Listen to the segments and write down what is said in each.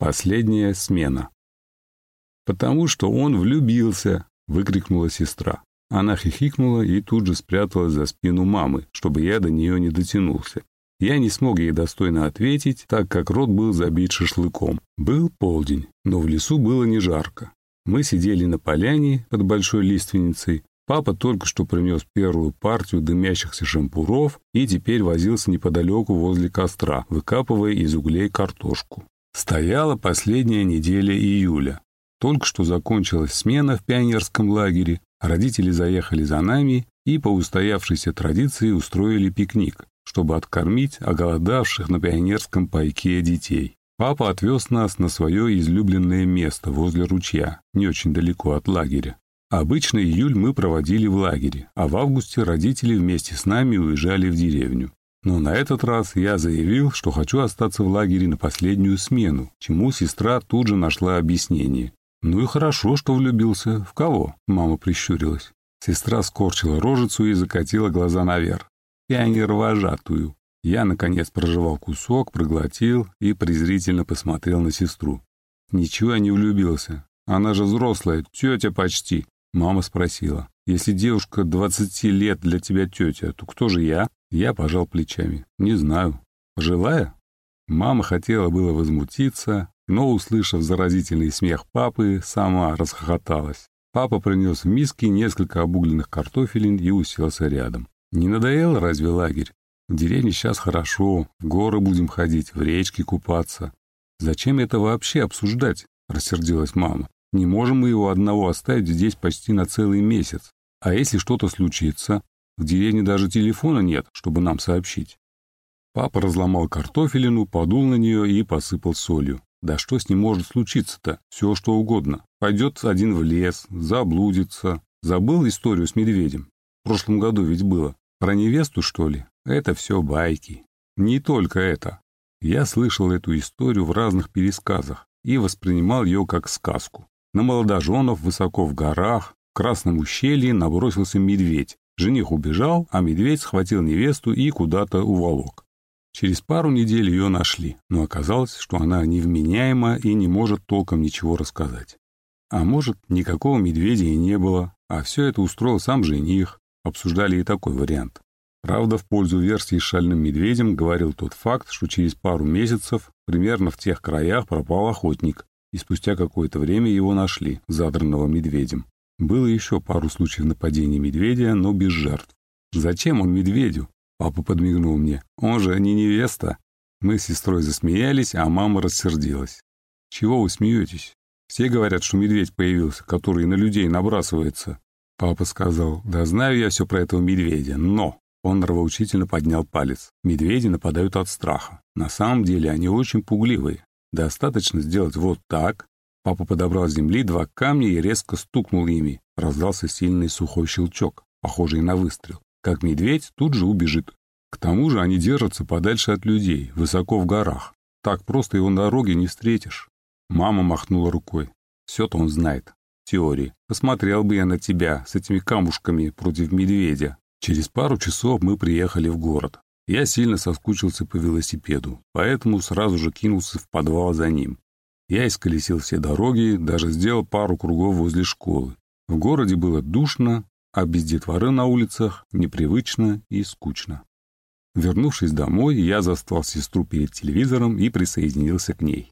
Последняя смена. «Потому что он влюбился!» — выкрикнула сестра. Она хихикнула и тут же спряталась за спину мамы, чтобы я до нее не дотянулся. Я не смог ей достойно ответить, так как рот был забит шашлыком. Был полдень, но в лесу было не жарко. Мы сидели на поляне под большой лиственницей. Папа только что принес первую партию дымящихся шампуров и теперь возился неподалеку возле костра, выкапывая из углей картошку. Стояла последняя неделя июля. Только что закончилась смена в пионерском лагере, родители заехали за нами и по устоявшейся традиции устроили пикник, чтобы откормить оголодавших на пионерском пайке детей. Папа отвез нас на свое излюбленное место возле ручья, не очень далеко от лагеря. Обычно июль мы проводили в лагере, а в августе родители вместе с нами уезжали в деревню. Но на этот раз я заявил, что хочу остаться в лагере на последнюю смену, чему сестра тут же нашла объяснение. «Ну и хорошо, что влюбился. В кого?» — мама прищурилась. Сестра скорчила рожицу и закатила глаза наверх. «Пионер-вожатую». Я, наконец, прожевал кусок, проглотил и презрительно посмотрел на сестру. «Ничего я не влюбился. Она же взрослая, тетя почти». Мама спросила. «Если девушка двадцати лет для тебя тетя, то кто же я?» Я пожал плечами. Не знаю. Пожилая? Мама хотела было возмутиться, но, услышав заразительный смех папы, сама расхохоталась. Папа принес в миске несколько обугленных картофелин и уселся рядом. Не надоело разве лагерь? В деревне сейчас хорошо, в горы будем ходить, в речке купаться. Зачем это вообще обсуждать? Рассердилась мама. Не можем мы его одного оставить здесь почти на целый месяц. А если что-то случится, в деревне даже телефона нет, чтобы нам сообщить. Папа разломал картофелину, подул на нее и посыпал солью. Да что с ним может случиться-то? Все что угодно. Пойдет один в лес, заблудится. Забыл историю с медведем? В прошлом году ведь было. Про невесту, что ли? Это все байки. Не только это. Я слышал эту историю в разных пересказах и воспринимал ее как сказку. На молодоженов высоко в горах, в Красном ущелье набросился медведь, Жених убежал, а медведь схватил невесту и куда-то уволок. Через пару недель ее нашли, но оказалось, что она невменяема и не может толком ничего рассказать. А может, никакого медведя и не было, а все это устроил сам жених. Обсуждали и такой вариант. Правда, в пользу версии с шальным медведем говорил тот факт, что через пару месяцев примерно в тех краях пропал охотник, и спустя какое-то время его нашли, задранного медведем. Было еще пару случаев нападения медведя, но без жертв. «Зачем он медведю?» Папа подмигнул мне. «Он же не невеста». Мы с сестрой засмеялись, а мама рассердилась. «Чего вы смеетесь? Все говорят, что медведь появился, который на людей набрасывается». Папа сказал, «Да знаю я все про этого медведя, но...» Он нравоучительно поднял палец. «Медведи нападают от страха. На самом деле они очень пугливые. Достаточно сделать вот так, Папа подобрал с земли два камня и резко стукнул ими. Раздался сильный сухой щелчок, похожий на выстрел. Как медведь тут же убежит. К тому же они держатся подальше от людей, высоко в горах. Так просто его на дороге не встретишь. Мама махнула рукой. Все-то он знает. Теории. Посмотрел бы я на тебя с этими камушками против медведя. Через пару часов мы приехали в город. Я сильно соскучился по велосипеду, поэтому сразу же кинулся в подвал за ним. Я исколесил все дороги, даже сделал пару кругов возле школы. В городе было душно, а без детворы на улицах непривычно и скучно. Вернувшись домой, я застал сестру перед телевизором и присоединился к ней.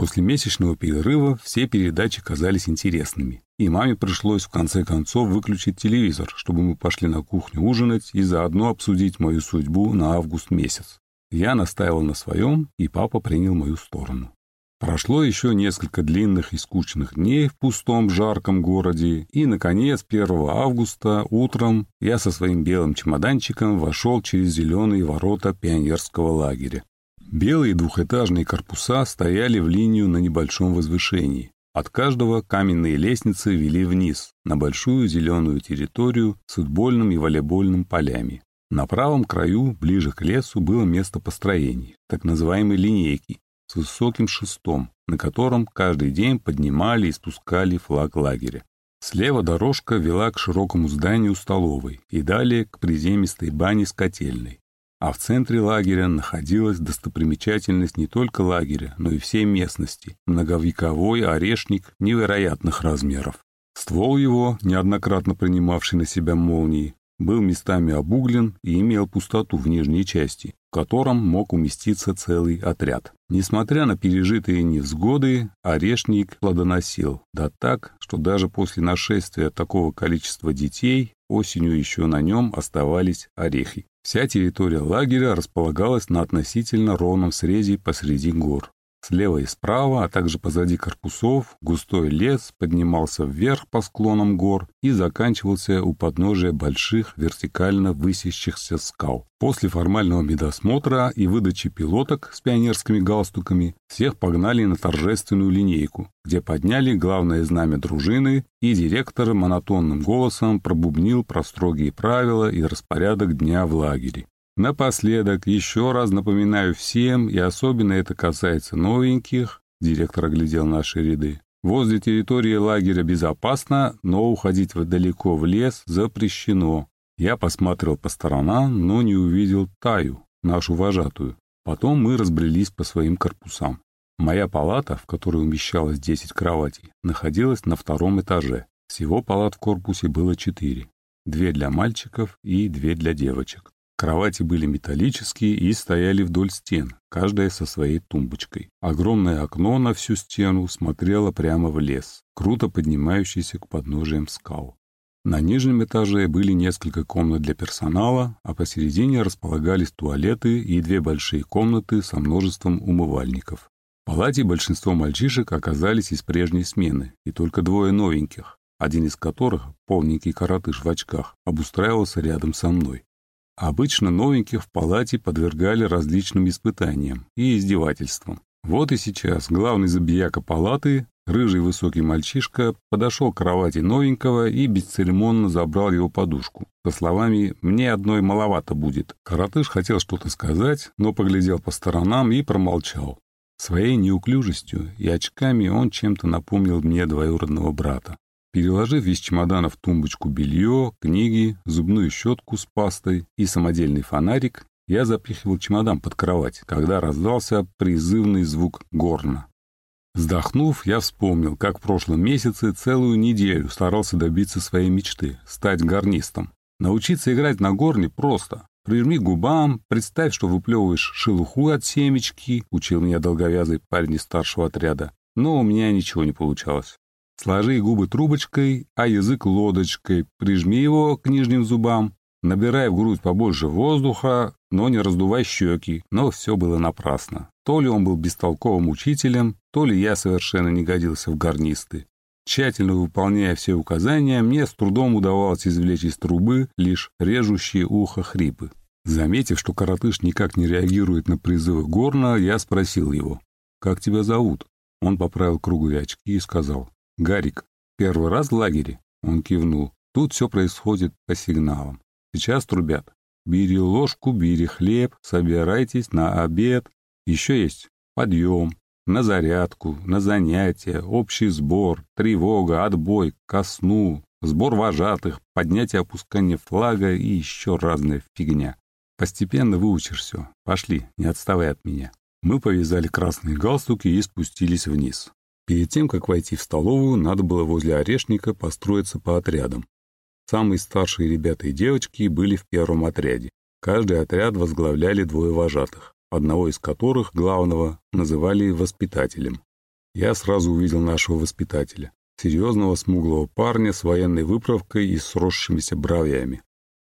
После месячного перерыва все передачи казались интересными, и маме пришлось в конце концов выключить телевизор, чтобы мы пошли на кухню ужинать и заодно обсудить мою судьбу на август месяц. Я настаивал на своем, и папа принял мою сторону. Прошло еще несколько длинных и скучных дней в пустом жарком городе, и, наконец, 1 августа утром я со своим белым чемоданчиком вошел через зеленые ворота пионерского лагеря. Белые двухэтажные корпуса стояли в линию на небольшом возвышении. От каждого каменные лестницы вели вниз, на большую зеленую территорию с футбольным и волейбольным полями. На правом краю, ближе к лесу, было место построений, так называемой линейки, с высоким шестом, на котором каждый день поднимали и спускали флаг лагеря. Слева дорожка вела к широкому зданию столовой и далее к приземистой бане с котельной. А в центре лагеря находилась достопримечательность не только лагеря, но и всей местности – многовековой орешник невероятных размеров. Ствол его, неоднократно принимавший на себя молнии, был местами обуглен и имел пустоту в нижней части, в котором мог уместиться целый отряд. Несмотря на пережитые невзгоды, орешник плодоносил, да так, что даже после нашествия такого количества детей осенью еще на нем оставались орехи. Вся территория лагеря располагалась на относительно ровном срезе посреди гор. Слева и справа, а также позади корпусов, густой лес поднимался вверх по склонам гор и заканчивался у подножия больших вертикально высящихся скал. После формального медосмотра и выдачи пилоток с пионерскими галстуками всех погнали на торжественную линейку, где подняли главное знамя дружины, и директор монотонным голосом пробубнил про строгие правила и распорядок дня в лагере. Напоследок еще раз напоминаю всем, и особенно это касается новеньких, директор оглядел наши ряды. Возле территории лагеря безопасно, но уходить далеко в лес запрещено. Я посмотрел по сторонам, но не увидел Таю, нашу вожатую. Потом мы разбрелись по своим корпусам. Моя палата, в которой умещалось 10 кроватей, находилась на втором этаже. Всего палат в корпусе было четыре. Две для мальчиков и две для девочек. Кровати были металлические и стояли вдоль стен, каждая со своей тумбочкой. Огромное окно на всю стену смотрело прямо в лес, круто поднимающийся к подножиям скал. На нижнем этаже были несколько комнат для персонала, а посередине располагались туалеты и две большие комнаты со множеством умывальников. В палате большинство мальчишек оказались из прежней смены, и только двое новеньких, один из которых, полненький коротыш в очках, обустраивался рядом со мной. Обычно новеньких в палате подвергали различным испытаниям и издевательствам. Вот и сейчас главный забияка палаты, рыжий высокий мальчишка, подошел к кровати новенького и бесцеремонно забрал его подушку. Со словами «мне одной маловато будет». Коротыш хотел что-то сказать, но поглядел по сторонам и промолчал. Своей неуклюжестью и очками он чем-то напомнил мне двоюродного брата. Переложив из чемодана в тумбочку белье, книги, зубную щетку с пастой и самодельный фонарик, я запихивал чемодан под кровать, когда раздался призывный звук горна. Вздохнув, я вспомнил, как в прошлом месяце целую неделю старался добиться своей мечты — стать гарнистом. Научиться играть на горне просто. Прижми губам, представь, что выплевываешь шелуху от семечки, учил меня долговязый парень из старшего отряда. Но у меня ничего не получалось. Сложи губы трубочкой, а язык лодочкой, прижми его к нижним зубам, набирай в грудь побольше воздуха, но не раздувай щеки. Но все было напрасно. То ли он был бестолковым учителем, то ли я совершенно не годился в гарнисты. Тщательно выполняя все указания, мне с трудом удавалось извлечь из трубы лишь режущие ухо хрипы. Заметив, что коротыш никак не реагирует на призывы горна, я спросил его, «Как тебя зовут?» Он поправил круглые очки и сказал, «Гарик, первый раз в лагере?» Он кивнул. «Тут все происходит по сигналам. Сейчас трубят. Бери ложку, бери хлеб, собирайтесь на обед. Еще есть подъем, на зарядку, на занятия, общий сбор, тревога, отбой, ко сну, сбор вожатых, поднятие опускание флага и еще разная фигня. Постепенно выучишь все. Пошли, не отставай от меня. Мы повязали красные галстуки и спустились вниз. Перед тем, как войти в столовую, надо было возле орешника построиться по отрядам. Самые старшие ребята и девочки были в первом отряде. Каждый отряд возглавляли двое вожатых, одного из которых, главного, называли воспитателем. Я сразу увидел нашего воспитателя, серьезного смуглого парня с военной выправкой и сросшимися бровями.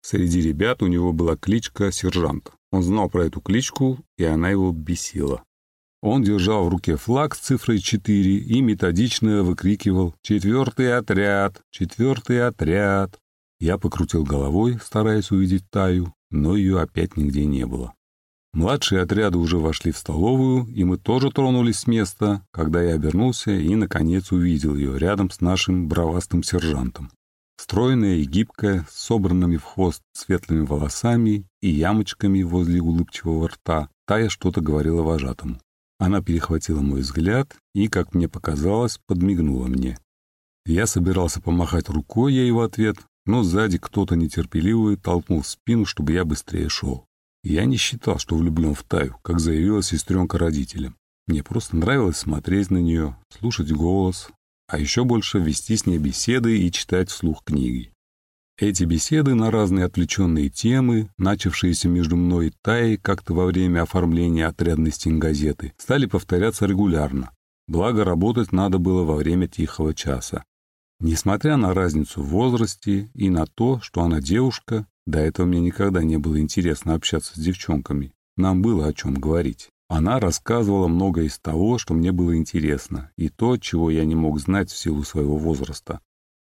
Среди ребят у него была кличка «Сержант». Он знал про эту кличку, и она его бесила. Он держал в руке флаг с цифрой 4 и методично выкрикивал «Четвертый отряд! Четвертый отряд!». Я покрутил головой, стараясь увидеть Таю, но ее опять нигде не было. Младшие отряды уже вошли в столовую, и мы тоже тронулись с места, когда я обернулся и, наконец, увидел ее рядом с нашим бравастым сержантом. Стройная и гибкая, с собранными в хвост светлыми волосами и ямочками возле улыбчивого рта, Тая что-то говорила вожатому. Она перехватила мой взгляд и, как мне показалось, подмигнула мне. Я собирался помахать рукой ей в ответ, но сзади кто-то нетерпеливый толкнул в спину, чтобы я быстрее шел. Я не считал, что влюблен в Таю, как заявила сестренка родителям. Мне просто нравилось смотреть на нее, слушать голос, а еще больше вести с ней беседы и читать вслух книги. Эти беседы на разные отвлеченные темы, начавшиеся между мной и Таей как-то во время оформления отрядной стенгазеты, стали повторяться регулярно. Благо, работать надо было во время тихого часа. Несмотря на разницу в возрасте и на то, что она девушка, до этого мне никогда не было интересно общаться с девчонками. Нам было о чем говорить. Она рассказывала многое из того, что мне было интересно, и то, чего я не мог знать в силу своего возраста.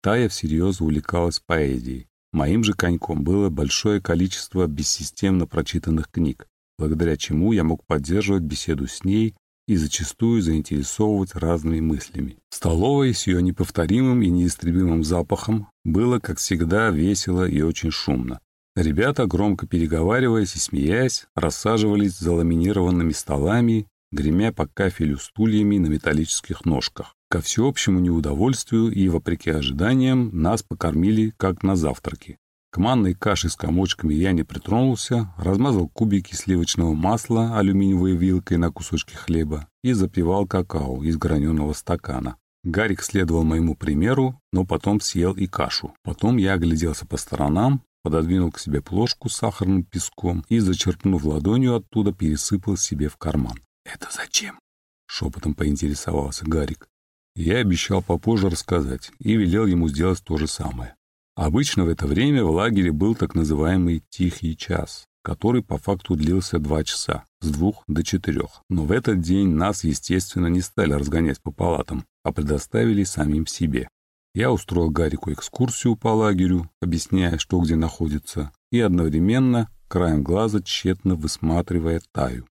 Тая всерьез увлекалась поэзией. Моим же коньком было большое количество бессистемно прочитанных книг, благодаря чему я мог поддерживать беседу с ней и зачастую заинтересовывать разными мыслями. В столовой с ее неповторимым и неистребимым запахом было, как всегда, весело и очень шумно. Ребята, громко переговариваясь и смеясь, рассаживались за ламинированными столами, гремя по кафелю стульями на металлических ножках. Ко всеобщему неудовольствию и, вопреки ожиданиям, нас покормили, как на завтраке. К манной каше с комочками я не притронулся, размазал кубики сливочного масла алюминиевой вилкой на кусочки хлеба и запивал какао из граненого стакана. Гарик следовал моему примеру, но потом съел и кашу. Потом я огляделся по сторонам, пододвинул к себе плошку с сахарным песком и, зачерпнув ладонью оттуда, пересыпал себе в карман. «Это зачем?» — шепотом поинтересовался Гарик. Я обещал попозже рассказать и велел ему сделать то же самое. Обычно в это время в лагере был так называемый «тихий час», который по факту длился два часа, с двух до четырех. Но в этот день нас, естественно, не стали разгонять по палатам, а предоставили самим себе. Я устроил Гарику экскурсию по лагерю, объясняя, что где находится, и одновременно, краем глаза, тщетно высматривая Таю.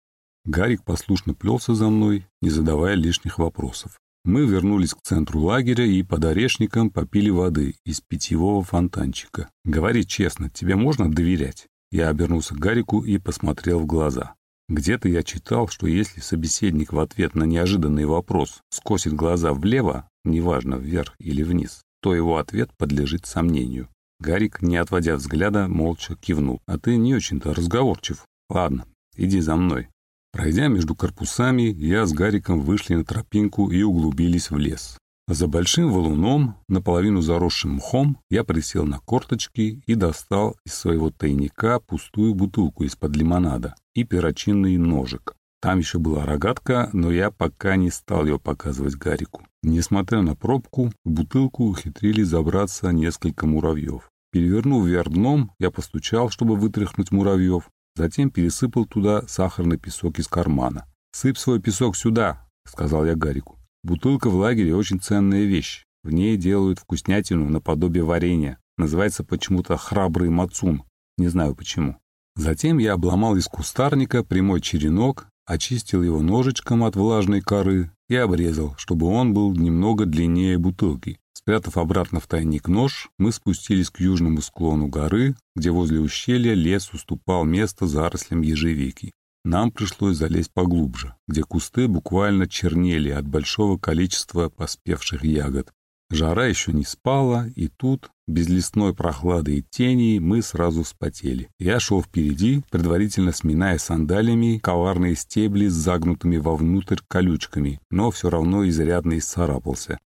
Гарик послушно плелся за мной, не задавая лишних вопросов. Мы вернулись к центру лагеря и под орешником попили воды из питьевого фонтанчика. Говори честно, тебе можно доверять? Я обернулся к Гарику и посмотрел в глаза. Где-то я читал, что если собеседник в ответ на неожиданный вопрос скосит глаза влево, неважно, вверх или вниз, то его ответ подлежит сомнению. Гарик, не отводя взгляда, молча кивнул. «А ты не очень-то разговорчив. Ладно, иди за мной». Пройдя между корпусами, я с Гариком вышли на тропинку и углубились в лес. За большим валуном, наполовину заросшим мхом, я присел на корточки и достал из своего тайника пустую бутылку из-под лимонада и перочинный ножик. Там еще была рогатка, но я пока не стал ее показывать Гарику. Несмотря на пробку, в бутылку ухитрились забраться несколько муравьев. Перевернув вверх дном, я постучал, чтобы вытряхнуть муравьев, Затем пересыпал туда сахарный песок из кармана. «Сыпь свой песок сюда», — сказал я Гарику. «Бутылка в лагере очень ценная вещь. В ней делают вкуснятину наподобие варенья. Называется почему-то храбрый мацун. Не знаю почему». Затем я обломал из кустарника прямой черенок, очистил его ножичком от влажной коры и обрезал, чтобы он был немного длиннее бутылки. Спрятав обратно в тайник нож, мы спустились к южному склону горы, где возле ущелья лес уступал место зарослям ежевики. Нам пришлось залезть поглубже, где кусты буквально чернели от большого количества поспевших ягод. Жара еще не спала, и тут, без лесной прохлады и тени, мы сразу вспотели. Я шел впереди, предварительно сминая сандалиями коварные стебли с загнутыми вовнутрь колючками, но все равно изрядно исцарапался.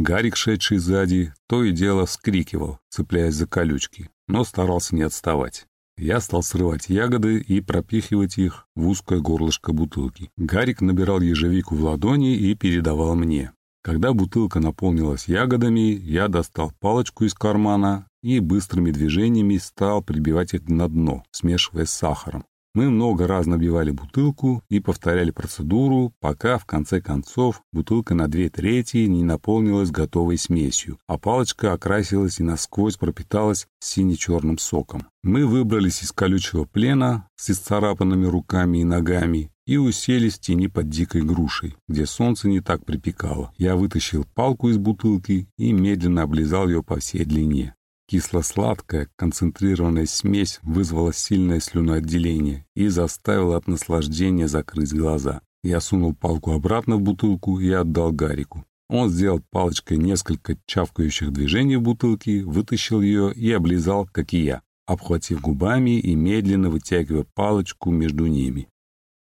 Гарик, шедший сзади, то и дело вскрикивал, цепляясь за колючки, но старался не отставать. Я стал срывать ягоды и пропихивать их в узкое горлышко бутылки. Гарик набирал ежевику в ладони и передавал мне. Когда бутылка наполнилась ягодами, я достал палочку из кармана и быстрыми движениями стал прибивать их на дно, смешивая с сахаром. Мы много раз набивали бутылку и повторяли процедуру, пока в конце концов бутылка на две трети не наполнилась готовой смесью, а палочка окрасилась и насквозь пропиталась сине-черным соком. Мы выбрались из колючего плена с исцарапанными руками и ногами и уселись в тени под дикой грушей, где солнце не так припекало. Я вытащил палку из бутылки и медленно облизал ее по всей длине. Кисло-сладкая, концентрированная смесь вызвала сильное слюноотделение и заставила от наслаждения закрыть глаза. Я сунул палку обратно в бутылку и отдал Гарику. Он сделал палочкой несколько чавкающих движений в бутылке, вытащил ее и облизал, как и я. обхватив губами и медленно вытягивая палочку между ними.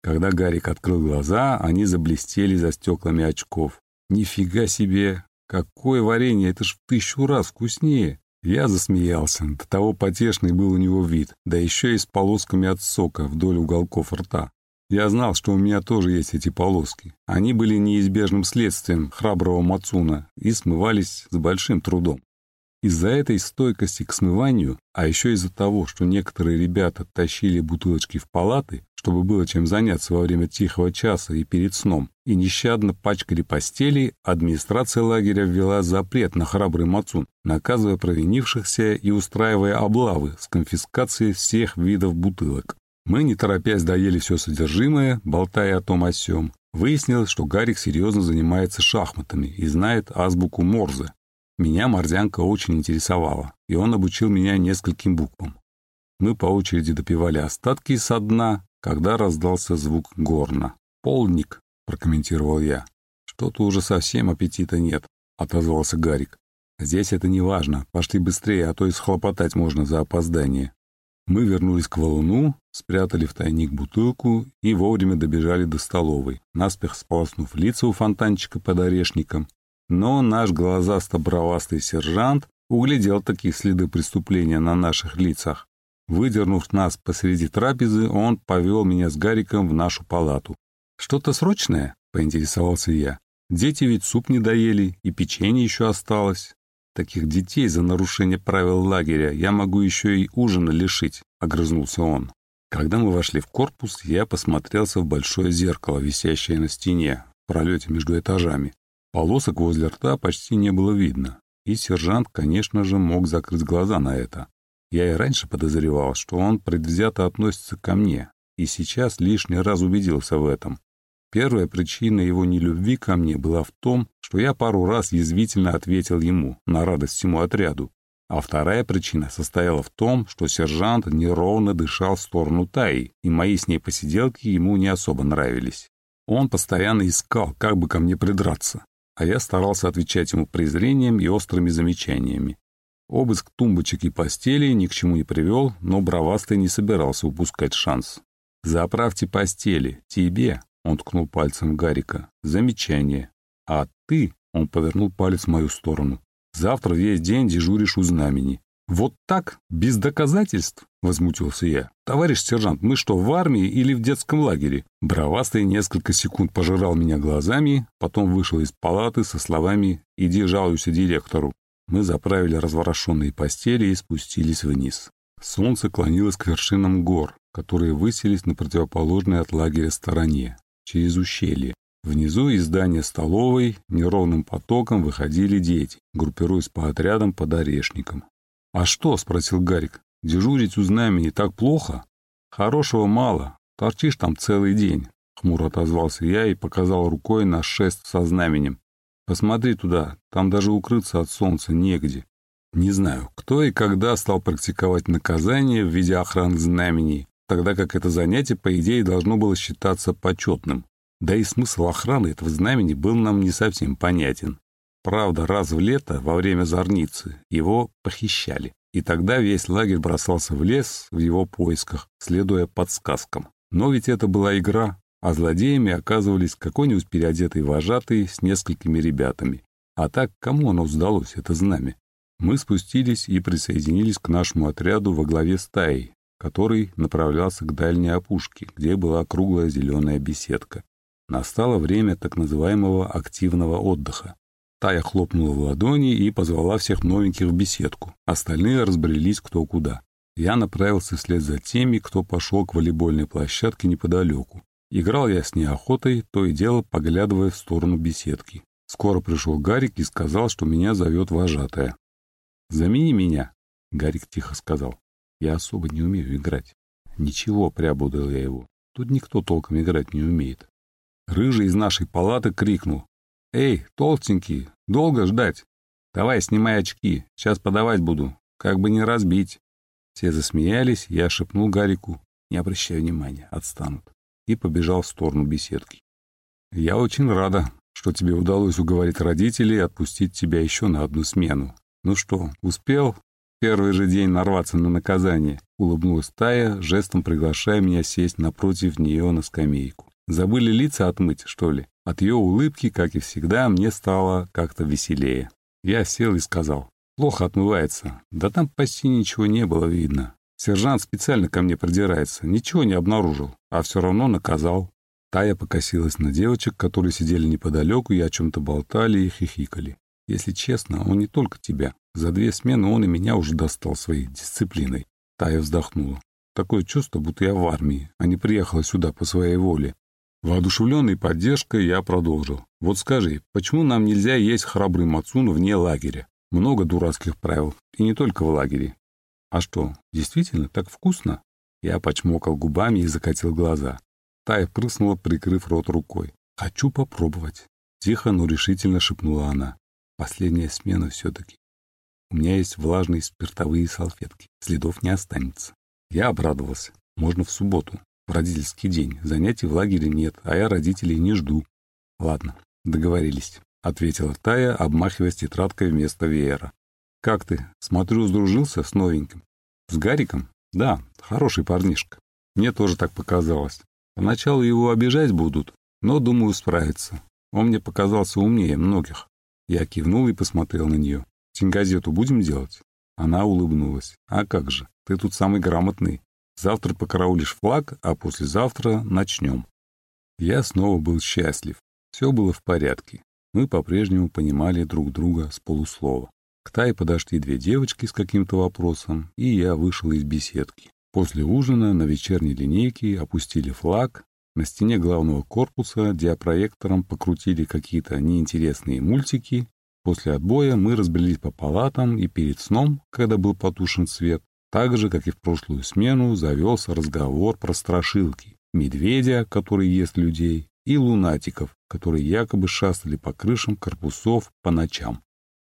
Когда Гарик открыл глаза, они заблестели за стеклами очков. «Нифига себе! Какое варенье! Это ж в тысячу раз вкуснее!» Я засмеялся. До того потешный был у него вид, да еще и с полосками от сока вдоль уголков рта. Я знал, что у меня тоже есть эти полоски. Они были неизбежным следствием храброго Мацуна и смывались с большим трудом. Из-за этой стойкости к смыванию, а еще из-за того, что некоторые ребята тащили бутылочки в палаты, чтобы было чем заняться во время тихого часа и перед сном, и нещадно пачкали постели, администрация лагеря ввела запрет на храбрый мацун, наказывая провинившихся и устраивая облавы с конфискацией всех видов бутылок. Мы, не торопясь, доели все содержимое, болтая о том о сём. Выяснилось, что Гарик серьезно занимается шахматами и знает азбуку Морзе, меня морзянка очень интересовала, и он обучил меня нескольким буквам. Мы по очереди допивали остатки со дна, когда раздался звук горна. «Полник», — прокомментировал я. «Что-то уже совсем аппетита нет», — отозвался Гарик. «Здесь это не важно. Пошли быстрее, а то и схлопотать можно за опоздание». Мы вернулись к валуну, спрятали в тайник бутылку и вовремя добежали до столовой, наспех сполоснув лица у фонтанчика под орешником но наш глазасто-бровастый сержант углядел такие следы преступления на наших лицах. Выдернув нас посреди трапезы, он повел меня с Гариком в нашу палату. «Что-то срочное?» — поинтересовался я. «Дети ведь суп не доели, и печенье еще осталось. Таких детей за нарушение правил лагеря я могу еще и ужина лишить», — огрызнулся он. Когда мы вошли в корпус, я посмотрелся в большое зеркало, висящее на стене, в пролете между этажами. Полосок возле рта почти не было видно, и сержант, конечно же, мог закрыть глаза на это. Я и раньше подозревал, что он предвзято относится ко мне, и сейчас лишний раз убедился в этом. Первая причина его нелюбви ко мне была в том, что я пару раз язвительно ответил ему, на радость всему отряду. А вторая причина состояла в том, что сержант неровно дышал в сторону Таи, и мои с ней посиделки ему не особо нравились. Он постоянно искал, как бы ко мне придраться, а я старался отвечать ему презрением и острыми замечаниями. Обыск тумбочек и постели ни к чему не привел, но бравастый не собирался упускать шанс. «Заправьте постели. Тебе», — он ткнул пальцем Гарика, — «замечание. А ты», — он повернул палец в мою сторону, — «завтра весь день дежуришь у знамени. «Вот так? Без доказательств?» — возмутился я. «Товарищ сержант, мы что, в армии или в детском лагере?» Бравастый несколько секунд пожирал меня глазами, потом вышел из палаты со словами «Иди жалуйся директору». Мы заправили разворошенные постели и спустились вниз. Солнце клонилось к вершинам гор, которые высились на противоположной от лагеря стороне, через ущелье. Внизу из здания столовой неровным потоком выходили дети, группируясь по отрядам под орешником. «А что?» — спросил Гарик. «Дежурить у знамени так плохо? Хорошего мало. Торчишь там целый день». Хмуро отозвался я и показал рукой на шест со знаменем. «Посмотри туда, там даже укрыться от солнца негде». Не знаю, кто и когда стал практиковать наказание в виде охраны знамений, тогда как это занятие, по идее, должно было считаться почетным. Да и смысл охраны этого знамени был нам не совсем понятен. Правда, раз в лето, во время зорницы, его похищали. И тогда весь лагерь бросался в лес в его поисках, следуя подсказкам. Но ведь это была игра, а злодеями оказывались какой-нибудь переодетый вожатый с несколькими ребятами. А так, кому оно сдалось, это знамя? Мы спустились и присоединились к нашему отряду во главе стаи, который направлялся к дальней опушке, где была круглая зеленая беседка. Настало время так называемого активного отдыха. Тая хлопнула в ладони и позвала всех новеньких в беседку. Остальные разбрелись кто куда. Я направился вслед за теми, кто пошел к волейбольной площадке неподалеку. Играл я с неохотой, то и дело поглядывая в сторону беседки. Скоро пришел Гарик и сказал, что меня зовет вожатая. «Замени меня», — Гарик тихо сказал. «Я особо не умею играть». «Ничего», — приободрил я его. «Тут никто толком играть не умеет». Рыжий из нашей палаты крикнул. «Эй, толстенький, долго ждать? Давай, снимай очки, сейчас подавать буду, как бы не разбить». Все засмеялись, я шепнул Гарику, не обращай внимания, отстанут, и побежал в сторону беседки. «Я очень рада, что тебе удалось уговорить родителей отпустить тебя еще на одну смену. Ну что, успел?» первый же день нарваться на наказание», — улыбнулась Тая, жестом приглашая меня сесть напротив нее на скамейку. «Забыли лица отмыть, что ли?» От ее улыбки, как и всегда, мне стало как-то веселее. Я сел и сказал, «Плохо отмывается. Да там почти ничего не было видно. Сержант специально ко мне придирается, ничего не обнаружил, а все равно наказал». Тая покосилась на девочек, которые сидели неподалеку и о чем-то болтали и хихикали. «Если честно, он не только тебя. За две смены он и меня уже достал своей дисциплиной». Тая вздохнула. «Такое чувство, будто я в армии, а не приехала сюда по своей воле. Воодушевленный поддержкой, я продолжил. «Вот скажи, почему нам нельзя есть храбрый мацун вне лагеря? Много дурацких правил, и не только в лагере. А что, действительно так вкусно?» Я почмокал губами и закатил глаза. Тая прыснула, прикрыв рот рукой. «Хочу попробовать», — тихо, но решительно шепнула она. «Последняя смена все-таки. У меня есть влажные спиртовые салфетки, следов не останется». Я обрадовался. Можно в субботу в родительский день. Занятий в лагере нет, а я родителей не жду. Ладно, договорились, ответила Тая, обмахиваясь тетрадкой вместо веера. Как ты? Смотрю, сдружился с новеньким. С Гариком? Да, хороший парнишка. Мне тоже так показалось. Поначалу его обижать будут, но, думаю, справится. Он мне показался умнее многих. Я кивнул и посмотрел на нее. Тиньгазету будем делать? Она улыбнулась. А как же, ты тут самый грамотный. Завтра покараулишь флаг, а послезавтра начнем. Я снова был счастлив. Все было в порядке. Мы по-прежнему понимали друг друга с полуслова. К Тае подошли две девочки с каким-то вопросом, и я вышел из беседки. После ужина на вечерней линейке опустили флаг, на стене главного корпуса диапроектором покрутили какие-то неинтересные мультики. После отбоя мы разбрелись по палатам, и перед сном, когда был потушен свет, так же, как и в прошлую смену, завелся разговор про страшилки, медведя, который ест людей, и лунатиков, которые якобы шастали по крышам корпусов по ночам.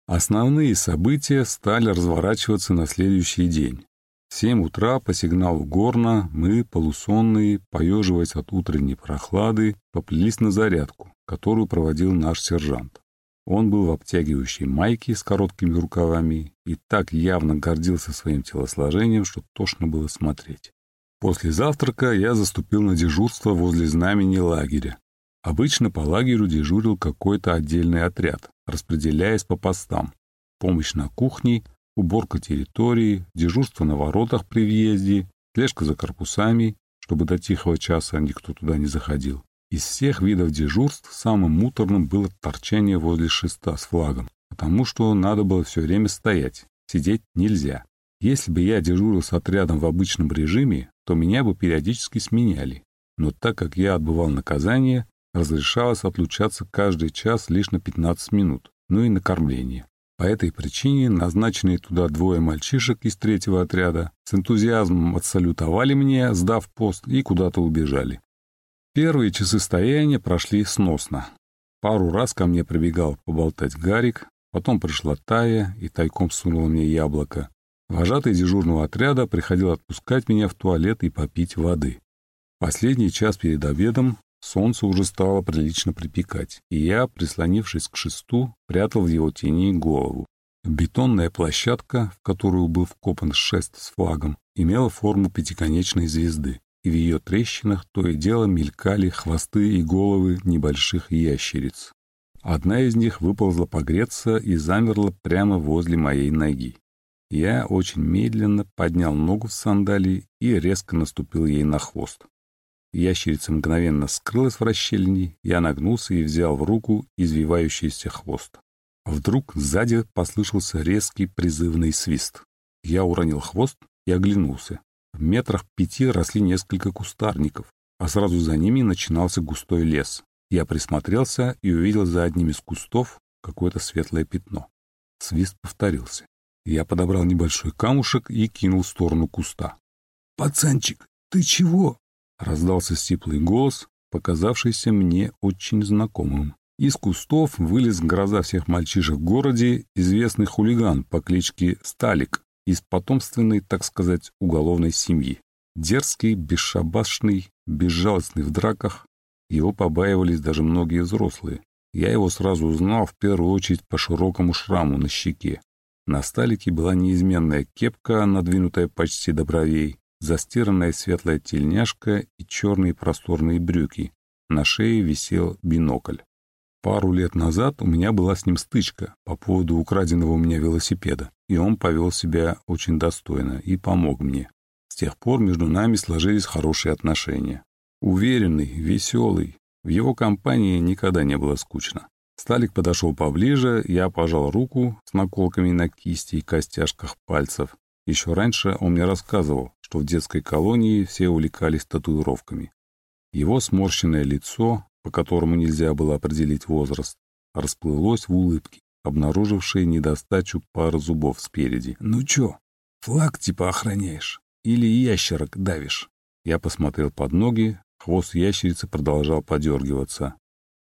Основные события стали разворачиваться на следующий день. В семь утра по сигналу горна мы, полусонные, поеживаясь от утренней прохлады, поплелись на зарядку, которую проводил наш сержант. Он был в обтягивающей майке с короткими рукавами и так явно гордился своим телосложением, что тошно было смотреть. После завтрака я заступил на дежурство возле знамени лагеря. Обычно по лагерю дежурил какой-то отдельный отряд, распределяясь по постам. Помощь на кухне, уборка территории, дежурство на воротах при въезде, слежка за корпусами, чтобы до тихого часа никто туда не заходил. Из всех видов дежурств самым муторным было торчание возле шеста с флагом, потому что надо было все время стоять, сидеть нельзя. Если бы я дежурил с отрядом в обычном режиме, то меня бы периодически сменяли. Но так как я отбывал наказание, разрешалось отлучаться каждый час лишь на 15 минут, ну и на кормление. По этой причине назначенные туда двое мальчишек из третьего отряда с энтузиазмом отсалютовали мне, сдав пост, и куда-то убежали. Первые часы стояния прошли сносно. Пару раз ко мне прибегал поболтать Гарик, потом пришла Тая и тайком сунула мне яблоко. Вожатый дежурного отряда приходил отпускать меня в туалет и попить воды. Последний час перед обедом солнце уже стало прилично припекать, и я, прислонившись к шесту, прятал в его тени голову. Бетонная площадка, в которую был вкопан шест с флагом, имела форму пятиконечной звезды и в ее трещинах то и дело мелькали хвосты и головы небольших ящериц. Одна из них выползла погреться и замерла прямо возле моей ноги. Я очень медленно поднял ногу в сандалии и резко наступил ей на хвост. Ящерица мгновенно скрылась в расщелине, я нагнулся и взял в руку извивающийся хвост. Вдруг сзади послышался резкий призывный свист. Я уронил хвост и оглянулся. В метрах пяти росли несколько кустарников, а сразу за ними начинался густой лес. Я присмотрелся и увидел за одним из кустов какое-то светлое пятно. Свист повторился. Я подобрал небольшой камушек и кинул в сторону куста. «Пацанчик, ты чего?» — раздался сиплый голос, показавшийся мне очень знакомым. Из кустов вылез гроза всех мальчишек в городе, известный хулиган по кличке Сталик из потомственной, так сказать, уголовной семьи. Дерзкий, бесшабашный, безжалостный в драках, его побаивались даже многие взрослые. Я его сразу узнал в первую очередь по широкому шраму на щеке. На сталике была неизменная кепка, надвинутая почти до бровей, застиранная светлая тельняшка и черные просторные брюки. На шее висел бинокль. Пару лет назад у меня была с ним стычка по поводу украденного у меня велосипеда, и он повел себя очень достойно и помог мне. С тех пор между нами сложились хорошие отношения. Уверенный, веселый, в его компании никогда не было скучно. Сталик подошел поближе, я пожал руку с наколками на кисти и костяшках пальцев. Еще раньше он мне рассказывал, что в детской колонии все увлекались татуировками. Его сморщенное лицо, по которому нельзя было определить возраст, расплылось в улыбке, обнаружившей недостачу пары зубов спереди. «Ну чё, флаг типа охраняешь? Или ящерок давишь?» Я посмотрел под ноги, хвост ящерицы продолжал подергиваться.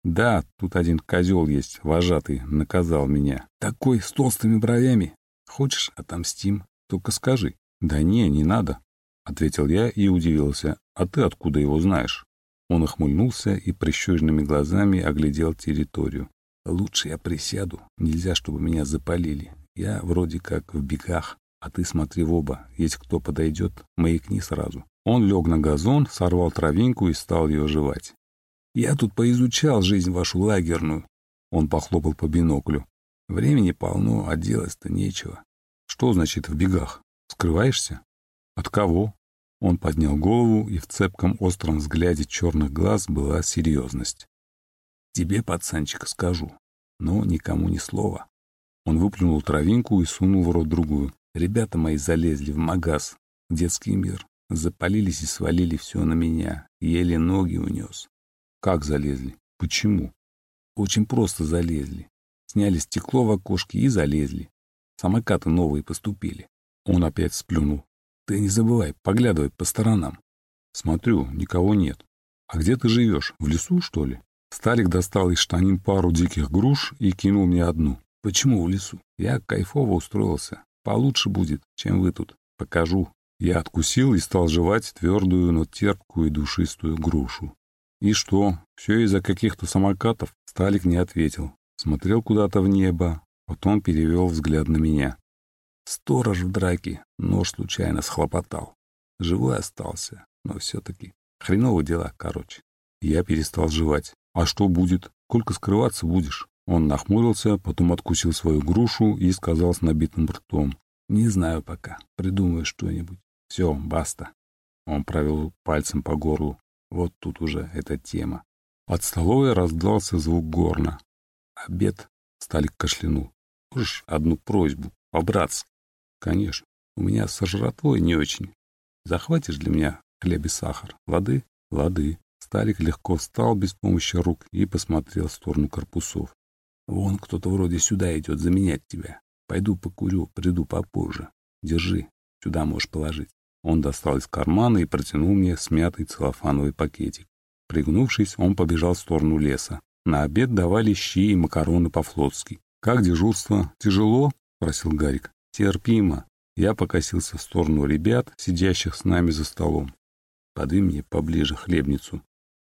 Да, тут один козел есть, вожатый, наказал меня. Такой, с толстыми бровями. Хочешь, отомстим? Только скажи. Да не, не надо, — ответил я и удивился. А ты откуда его знаешь? Он охмыльнулся и прищуренными глазами оглядел территорию. Лучше я присяду. Нельзя, чтобы меня запалили. Я вроде как в бегах. А ты смотри в оба. Есть кто подойдет, маякни сразу. Он лег на газон, сорвал травинку и стал ее жевать. Я тут поизучал жизнь вашу лагерную. Он похлопал по биноклю. Времени полно, а делать-то нечего. Что значит в бегах? Скрываешься? От кого? Он поднял голову, и в цепком остром взгляде черных глаз была серьезность. Тебе, пацанчик, скажу, но никому ни слова. Он выплюнул травинку и сунул в рот другую. Ребята мои залезли в магаз, детский мир. Запалились и свалили все на меня. Еле ноги унес. Как залезли? Почему? Очень просто залезли. Сняли стекло в окошке и залезли. Самокаты новые поступили. Он опять сплюнул. Ты не забывай, поглядывай по сторонам. Смотрю, никого нет. А где ты живешь? В лесу, что ли? Старик достал из штанин пару диких груш и кинул мне одну. Почему в лесу? Я кайфово устроился. Получше будет, чем вы тут. Покажу. Я откусил и стал жевать твердую, но терпкую и душистую грушу. И что, все из-за каких-то самокатов? Сталик не ответил. Смотрел куда-то в небо, потом перевел взгляд на меня. Сторож в драке, нож случайно схлопотал. Живой остался, но все-таки хреновые дела, короче. Я перестал жевать. А что будет? Сколько скрываться будешь? Он нахмурился, потом откусил свою грушу и сказал с набитым ртом. Не знаю пока. Придумаю что-нибудь. Все, баста. Он провел пальцем по горлу. Вот тут уже эта тема. От столовой раздался звук горна. Обед. Сталик кашлянул. Можешь одну просьбу? По-братски. Конечно. У меня со жратвой не очень. Захватишь для меня хлеб и сахар? Лады? Лады. Сталик легко встал без помощи рук и посмотрел в сторону корпусов. Вон кто-то вроде сюда идет заменять тебя. Пойду покурю, приду попозже. Держи, сюда можешь положить. Он достал из кармана и протянул мне смятый целлофановый пакетик. Пригнувшись, он побежал в сторону леса. На обед давали щи и макароны по-флотски. «Как дежурство? Тяжело?» — спросил Гарик. «Терпимо». Я покосился в сторону ребят, сидящих с нами за столом. «Подвинь мне поближе хлебницу».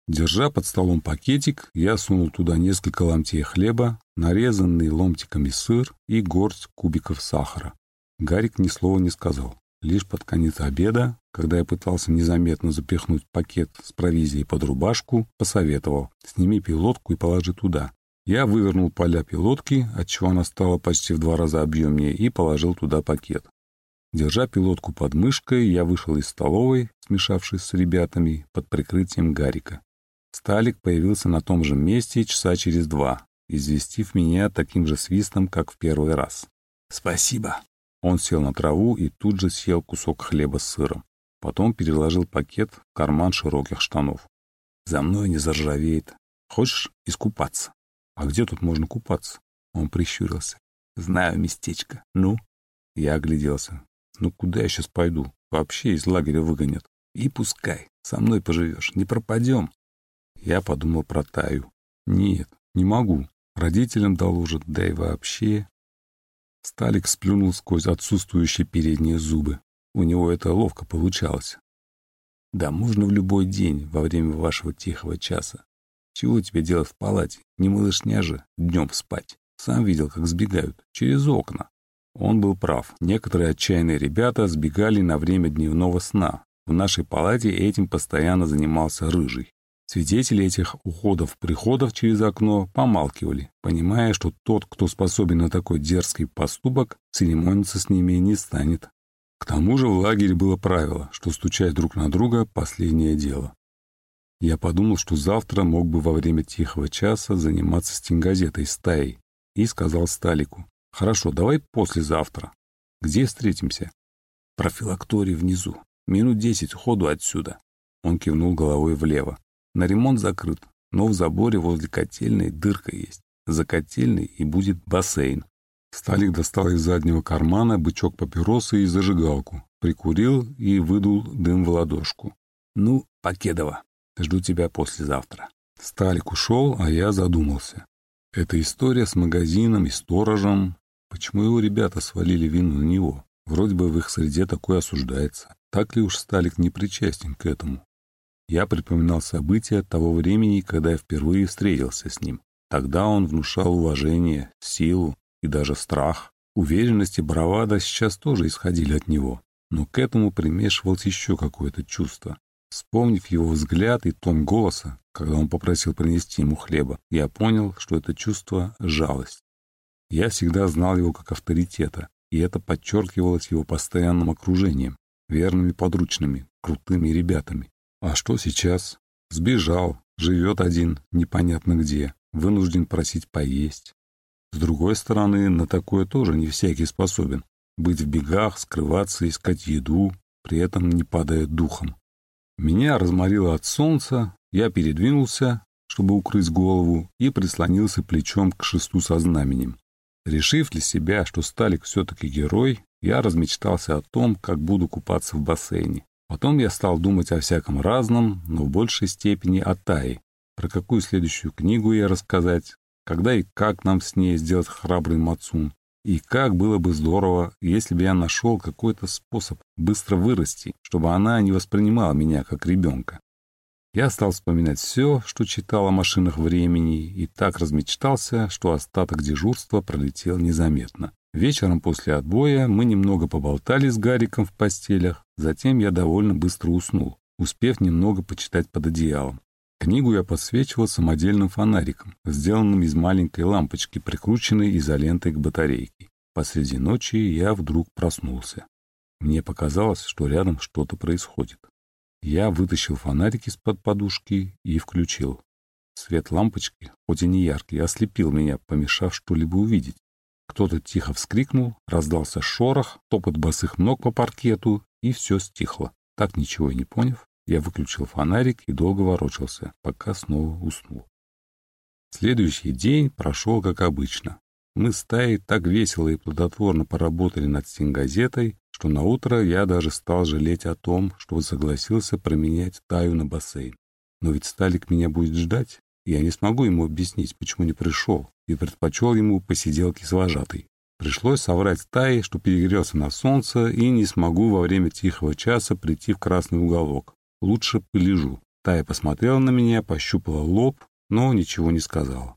Держа под столом пакетик, я сунул туда несколько ломтей хлеба, нарезанный ломтиками сыр и горсть кубиков сахара. Гарик ни слова не сказал. Лишь под конец обеда, когда я пытался незаметно запихнуть пакет с провизией под рубашку, посоветовал «сними пилотку и положи туда». Я вывернул поля пилотки, отчего она стала почти в два раза объемнее, и положил туда пакет. Держа пилотку под мышкой, я вышел из столовой, смешавшись с ребятами, под прикрытием Гарика. Сталик появился на том же месте часа через два, известив меня таким же свистом, как в первый раз. «Спасибо», он сел на траву и тут же съел кусок хлеба с сыром. Потом переложил пакет в карман широких штанов. «За мной не заржавеет. Хочешь искупаться?» «А где тут можно купаться?» Он прищурился. «Знаю местечко. Ну?» Я огляделся. «Ну куда я сейчас пойду? Вообще из лагеря выгонят. И пускай. Со мной поживешь. Не пропадем». Я подумал про Таю. «Нет, не могу. Родителям доложат, да и вообще...» Сталик сплюнул сквозь отсутствующие передние зубы. У него это ловко получалось. Да, можно в любой день во время вашего тихого часа. Чего тебе делать в палате? Не малышня же днем спать. Сам видел, как сбегают. Через окна. Он был прав. Некоторые отчаянные ребята сбегали на время дневного сна. В нашей палате этим постоянно занимался Рыжий. Свидетели этих уходов-приходов через окно помалкивали, понимая, что тот, кто способен на такой дерзкий поступок, церемониться с ними не станет. К тому же в лагере было правило, что стучать друг на друга – последнее дело. Я подумал, что завтра мог бы во время тихого часа заниматься стенгазетой стаей, и сказал Сталику, «Хорошо, давай послезавтра. Где встретимся?» «Профилакторий внизу. Минут десять ходу отсюда». Он кивнул головой влево. На ремонт закрыт, но в заборе возле котельной дырка есть. За котельной и будет бассейн. Сталик достал из заднего кармана бычок папиросы и зажигалку, прикурил и выдул дым в ладошку. «Ну, Покедова, жду тебя послезавтра». Сталик ушел, а я задумался. Эта история с магазином и сторожем. Почему его ребята свалили вину на него? Вроде бы в их среде такое осуждается. Так ли уж Сталик не причастен к этому? Я припоминал события того времени, когда я впервые встретился с ним. Тогда он внушал уважение, силу и даже страх. Уверенность и бравада сейчас тоже исходили от него, но к этому примешивалось еще какое-то чувство. Вспомнив его взгляд и тон голоса, когда он попросил принести ему хлеба, я понял, что это чувство — жалость. Я всегда знал его как авторитета, и это подчеркивалось его постоянным окружением, верными подручными, крутыми ребятами. А что сейчас? Сбежал, живет один, непонятно где, вынужден просить поесть. С другой стороны, на такое тоже не всякий способен. Быть в бегах, скрываться, искать еду, при этом не падая духом. Меня разморило от солнца, я передвинулся, чтобы укрыть голову, и прислонился плечом к шесту со знаменем. Решив для себя, что Сталик все-таки герой, я размечтался о том, как буду купаться в бассейне. Потом я стал думать о всяком разном, но в большей степени о Тае. Про какую следующую книгу я рассказать, когда и как нам с ней сделать храбрый Мацун. И как было бы здорово, если бы я нашел какой-то способ быстро вырасти, чтобы она не воспринимала меня как ребенка. Я стал вспоминать все, что читал о машинах времени, и так размечтался, что остаток дежурства пролетел незаметно. Вечером после отбоя мы немного поболтали с Гариком в постелях, затем я довольно быстро уснул, успев немного почитать под одеялом. Книгу я подсвечивал самодельным фонариком, сделанным из маленькой лампочки, прикрученной изолентой к батарейке. Посреди ночи я вдруг проснулся. Мне показалось, что рядом что-то происходит. Я вытащил фонарик из-под подушки и включил. Свет лампочки, хоть и не яркий, ослепил меня, помешав что-либо увидеть. Кто-то тихо вскрикнул, раздался шорох, топот босых ног по паркету, и все стихло. Так ничего и не поняв, я выключил фонарик и долго ворочался, пока снова уснул. Следующий день прошел как обычно. Мы с Таей так весело и плодотворно поработали над стенгазетой, что на утро я даже стал жалеть о том, что согласился променять Таю на бассейн. Но ведь Сталик меня будет ждать, и я не смогу ему объяснить, почему не пришел и предпочел ему посиделки с вожатой. Пришлось соврать Тае, что перегрелся на солнце и не смогу во время тихого часа прийти в красный уголок. Лучше полежу. Тая посмотрела на меня, пощупала лоб, но ничего не сказала.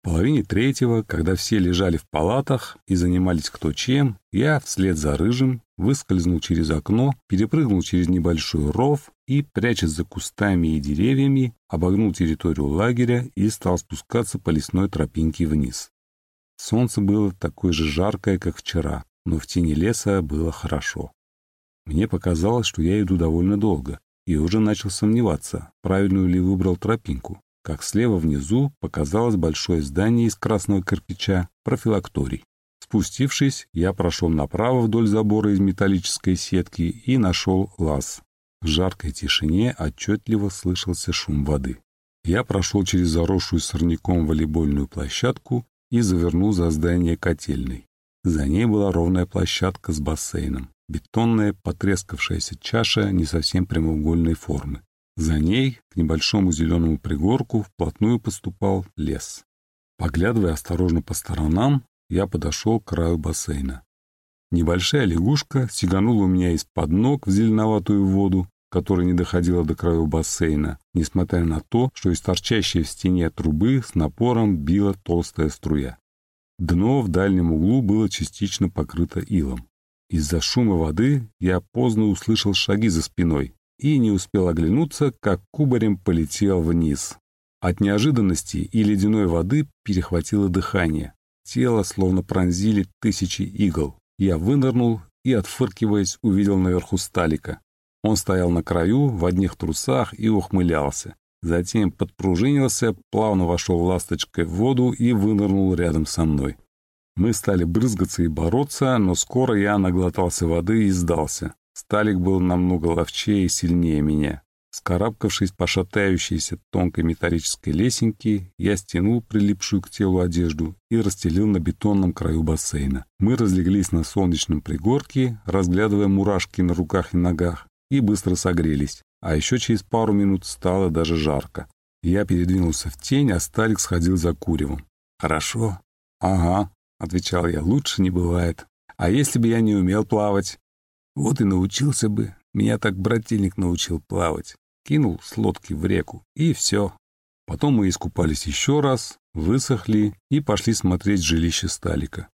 В половине третьего, когда все лежали в палатах и занимались кто чем, я вслед за рыжим выскользнул через окно, перепрыгнул через небольшой ров и, прячась за кустами и деревьями, обогнул территорию лагеря и стал спускаться по лесной тропинке вниз. Солнце было такое же жаркое, как вчера, но в тени леса было хорошо. Мне показалось, что я иду довольно долго, и уже начал сомневаться, правильную ли выбрал тропинку, как слева внизу показалось большое здание из красного кирпича, профилакторий. Спустившись, я прошел направо вдоль забора из металлической сетки и нашел лаз. В жаркой тишине отчетливо слышался шум воды. Я прошел через заросшую сорняком волейбольную площадку и завернул за здание котельной. За ней была ровная площадка с бассейном, бетонная потрескавшаяся чаша не совсем прямоугольной формы. За ней, к небольшому зеленому пригорку, вплотную поступал лес. Поглядывая осторожно по сторонам, я подошел к краю бассейна. Небольшая лягушка сиганула у меня из-под ног в зеленоватую воду, которая не доходила до краю бассейна, несмотря на то, что из торчащей в стене трубы с напором била толстая струя. Дно в дальнем углу было частично покрыто илом. Из-за шума воды я поздно услышал шаги за спиной и не успел оглянуться, как кубарем полетел вниз. От неожиданности и ледяной воды перехватило дыхание. Тело словно пронзили тысячи игл. Я вынырнул и, отфыркиваясь, увидел наверху Сталика. Он стоял на краю, в одних трусах и ухмылялся. Затем подпружинился, плавно вошел ласточкой в воду и вынырнул рядом со мной. Мы стали брызгаться и бороться, но скоро я наглотался воды и сдался. Сталик был намного ловчее и сильнее меня. Скарабкавшись по шатающейся тонкой металлической лесенке, я стянул прилипшую к телу одежду и расстелил на бетонном краю бассейна. Мы разлеглись на солнечном пригорке, разглядывая мурашки на руках и ногах, и быстро согрелись. А еще через пару минут стало даже жарко. Я передвинулся в тень, а Сталик сходил за куревом. «Хорошо?» «Ага», — отвечал я, — «лучше не бывает. А если бы я не умел плавать?» «Вот и научился бы. Меня так брательник научил плавать кинул с лодки в реку, и все. Потом мы искупались еще раз, высохли и пошли смотреть жилище Сталика.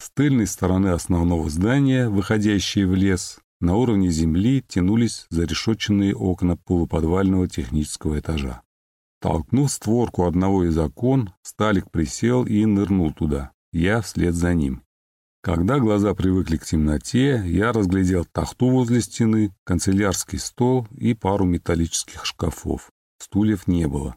С тыльной стороны основного здания, выходящие в лес, на уровне земли тянулись зарешетченные окна полуподвального технического этажа. Толкнув створку одного из окон, Сталик присел и нырнул туда. Я вслед за ним. Когда глаза привыкли к темноте, я разглядел тахту возле стены, канцелярский стол и пару металлических шкафов. Стульев не было.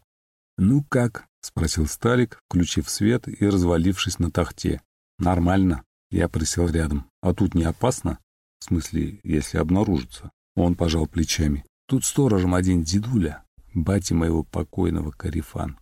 «Ну как?» — спросил Сталик, включив свет и развалившись на тахте. «Нормально». Я присел рядом. «А тут не опасно?» «В смысле, если обнаружится?» Он пожал плечами. «Тут сторожем один дедуля, батя моего покойного Карифан.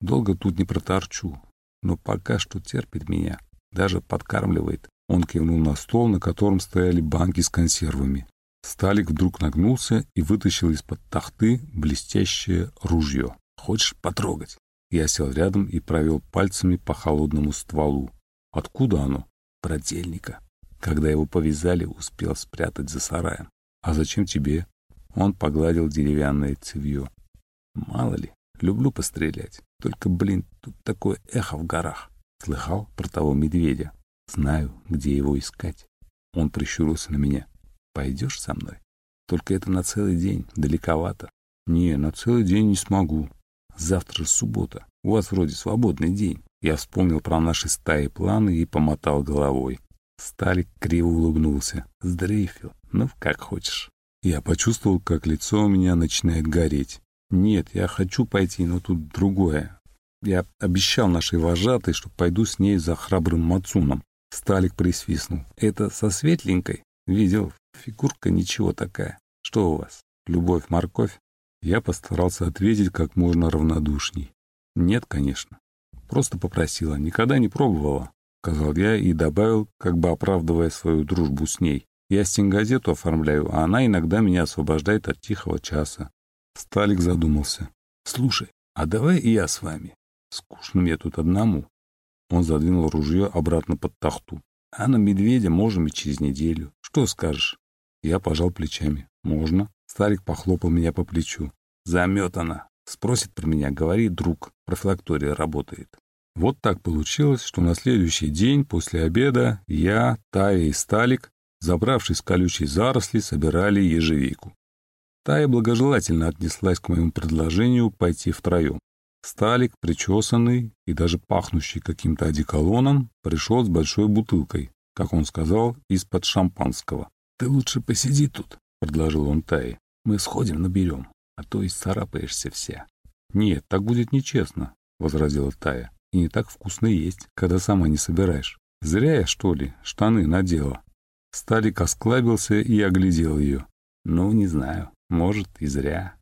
Долго тут не проторчу, но пока что терпит меня даже подкармливает. Он кивнул на стол, на котором стояли банки с консервами. Сталик вдруг нагнулся и вытащил из-под тахты блестящее ружье. «Хочешь потрогать?» Я сел рядом и провел пальцами по холодному стволу. «Откуда оно?» «Брательника. Когда его повязали, успел спрятать за сараем. А зачем тебе?» Он погладил деревянное цевье. «Мало ли, люблю пострелять. Только, блин, тут такое эхо в горах. Слыхал про того медведя? Знаю, где его искать. Он прищурился на меня. Пойдешь со мной? Только это на целый день, далековато. Не, на целый день не смогу. Завтра суббота. У вас вроде свободный день. Я вспомнил про наши стаи планы и помотал головой. Сталик криво улыбнулся. Сдрейфил. Ну, как хочешь. Я почувствовал, как лицо у меня начинает гореть. Нет, я хочу пойти, но тут другое. Я обещал нашей вожатой, что пойду с ней за храбрым Мацуном. Сталик присвистнул. Это со светленькой? Видел, фигурка ничего такая. Что у вас? Любовь, морковь? Я постарался ответить как можно равнодушней. Нет, конечно. Просто попросила. Никогда не пробовала. Сказал я и добавил, как бы оправдывая свою дружбу с ней. Я стенгазету оформляю, а она иногда меня освобождает от тихого часа. Сталик задумался. «Слушай, а давай и я с вами. Скучно мне тут одному. Он задвинул ружье обратно под тахту. А на медведя можем и через неделю. Что скажешь? Я пожал плечами. Можно. Старик похлопал меня по плечу. Заметана. Спросит про меня, говорит друг. Профилактория работает. Вот так получилось, что на следующий день после обеда я, Тая и Сталик, забравшись в колючие заросли, собирали ежевику. Тая благожелательно отнеслась к моему предложению пойти втроем. Сталик, причесанный и даже пахнущий каким-то одеколоном, пришел с большой бутылкой, как он сказал, из-под шампанского. «Ты лучше посиди тут», — предложил он Тае. «Мы сходим, наберем, а то и царапаешься вся». «Нет, так будет нечестно», — возразила Тая. «И не так вкусно есть, когда сама не собираешь. Зря я, что ли, штаны надела». Сталик осклабился и оглядел ее. «Ну, не знаю, может, и зря».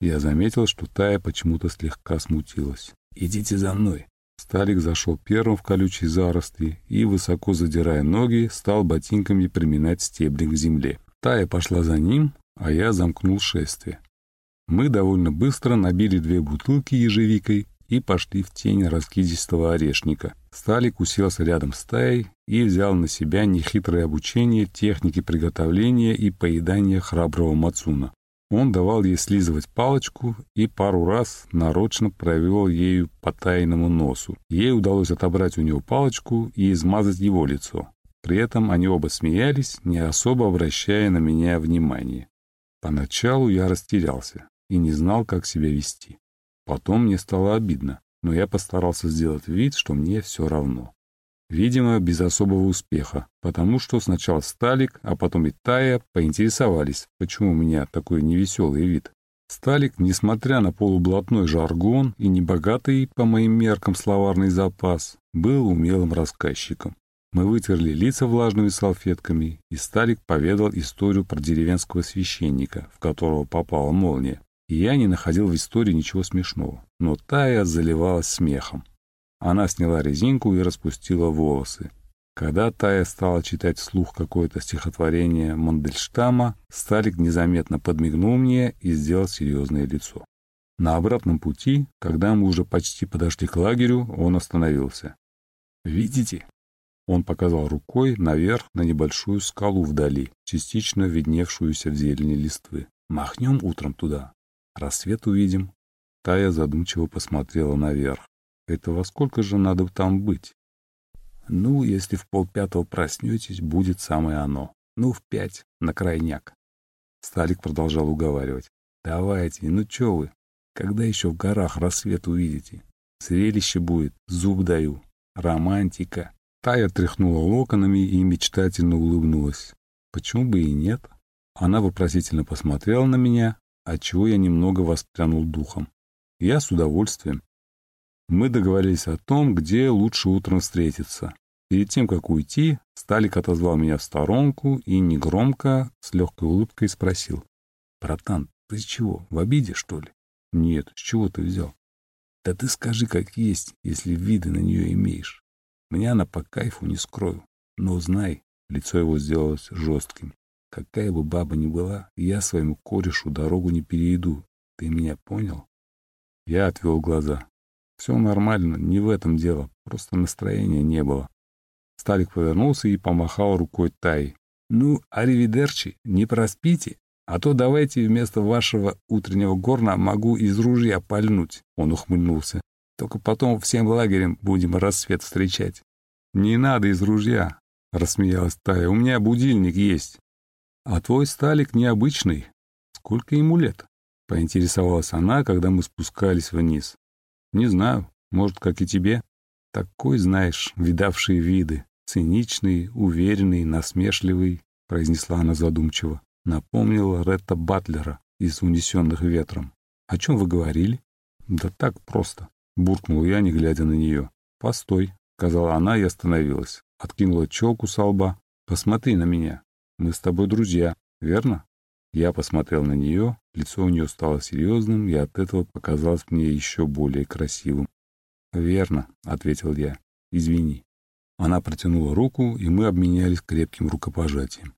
Я заметил, что Тая почему-то слегка смутилась. «Идите за мной». Старик зашел первым в колючие заросли и, высоко задирая ноги, стал ботинками приминать стебли к земле. Тая пошла за ним, а я замкнул шествие. Мы довольно быстро набили две бутылки ежевикой и пошли в тень раскидистого орешника. Сталик уселся рядом с Таей и взял на себя нехитрое обучение техники приготовления и поедания храброго мацуна. Он давал ей слизывать палочку и пару раз нарочно провел ею по тайному носу. Ей удалось отобрать у него палочку и измазать его лицо. При этом они оба смеялись, не особо обращая на меня внимание. Поначалу я растерялся и не знал, как себя вести. Потом мне стало обидно, но я постарался сделать вид, что мне все равно. Видимо, без особого успеха, потому что сначала Сталик, а потом и Тая поинтересовались, почему у меня такой невеселый вид. Сталик, несмотря на полублатной жаргон и небогатый, по моим меркам, словарный запас, был умелым рассказчиком. Мы вытерли лица влажными салфетками, и Сталик поведал историю про деревенского священника, в которого попала молния. И я не находил в истории ничего смешного, но Тая заливалась смехом. Она сняла резинку и распустила волосы. Когда Тая стала читать вслух какое-то стихотворение Мандельштама, Сталик незаметно подмигнул мне и сделал серьезное лицо. На обратном пути, когда мы уже почти подошли к лагерю, он остановился. «Видите?» Он показал рукой наверх на небольшую скалу вдали, частично видневшуюся в зелени листвы. «Махнем утром туда. Рассвет увидим». Тая задумчиво посмотрела наверх. Это во сколько же надо там быть? Ну, если в полпятого проснетесь, будет самое оно. Ну, в пять, на крайняк. Сталик продолжал уговаривать. Давайте, ну чё вы? Когда еще в горах рассвет увидите? Зрелище будет, зуб даю. Романтика. Тая тряхнула локонами и мечтательно улыбнулась. Почему бы и нет? Она вопросительно посмотрела на меня, отчего я немного воспрянул духом. Я с удовольствием. Мы договорились о том, где лучше утром встретиться. Перед тем, как уйти, Сталик отозвал меня в сторонку и негромко, с легкой улыбкой спросил. «Братан, ты чего, в обиде, что ли?» «Нет, с чего ты взял?» «Да ты скажи, как есть, если виды на нее имеешь. Мне она по кайфу не скрою. Но знай, лицо его сделалось жестким. Какая бы баба ни была, я своему корешу дорогу не перейду. Ты меня понял?» Я отвел глаза. Все нормально, не в этом дело, просто настроения не было. Сталик повернулся и помахал рукой Тай. «Ну, аривидерчи, не проспите, а то давайте вместо вашего утреннего горна могу из ружья пальнуть», — он ухмыльнулся. «Только потом всем лагерем будем рассвет встречать». «Не надо из ружья», — рассмеялась Тая, — «у меня будильник есть». «А твой Сталик необычный. Сколько ему лет?» — поинтересовалась она, когда мы спускались вниз. Не знаю, может, как и тебе. Такой, знаешь, видавший виды. Циничный, уверенный, насмешливый, произнесла она задумчиво. Напомнила Ретта Батлера из «Унесенных ветром». «О чем вы говорили?» «Да так просто», — буркнул я, не глядя на нее. «Постой», — сказала она и остановилась. Откинула челку со лба. «Посмотри на меня. Мы с тобой друзья, верно?» Я посмотрел на нее, лицо у нее стало серьезным, и от этого показалось мне еще более красивым. «Верно», — ответил я. «Извини». Она протянула руку, и мы обменялись крепким рукопожатием.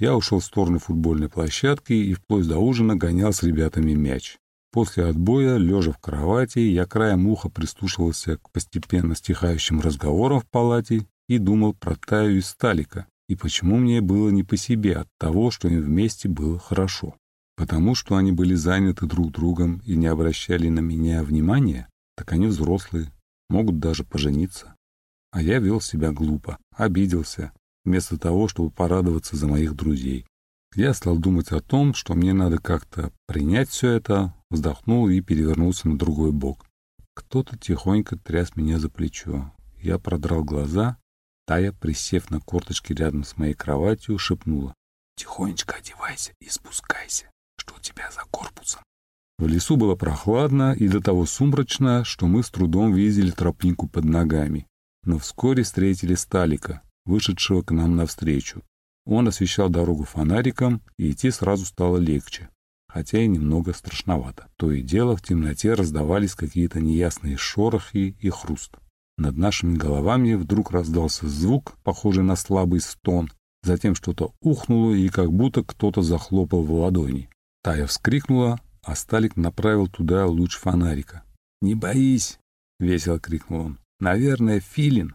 Я ушел в сторону футбольной площадки и вплоть до ужина гонял с ребятами мяч. После отбоя, лежа в кровати, я краем уха прислушивался к постепенно стихающим разговорам в палате и думал про Таю и Сталика, и почему мне было не по себе от того, что им вместе было хорошо? Потому что они были заняты друг другом и не обращали на меня внимания? Так они взрослые, могут даже пожениться. А я вел себя глупо, обиделся, вместо того, чтобы порадоваться за моих друзей. Я стал думать о том, что мне надо как-то принять все это, вздохнул и перевернулся на другой бок. Кто-то тихонько тряс меня за плечо. Я продрал глаза Тая, присев на корточки рядом с моей кроватью, шепнула. «Тихонечко одевайся и спускайся. Что у тебя за корпусом?» В лесу было прохладно и до того сумрачно, что мы с трудом видели тропинку под ногами. Но вскоре встретили Сталика, вышедшего к нам навстречу. Он освещал дорогу фонариком, и идти сразу стало легче, хотя и немного страшновато. То и дело в темноте раздавались какие-то неясные шорохи и хруст. Над нашими головами вдруг раздался звук, похожий на слабый стон. Затем что-то ухнуло, и как будто кто-то захлопал в ладони. Тая вскрикнула, а Сталик направил туда луч фонарика. «Не боись!» — весело крикнул он. «Наверное, филин!»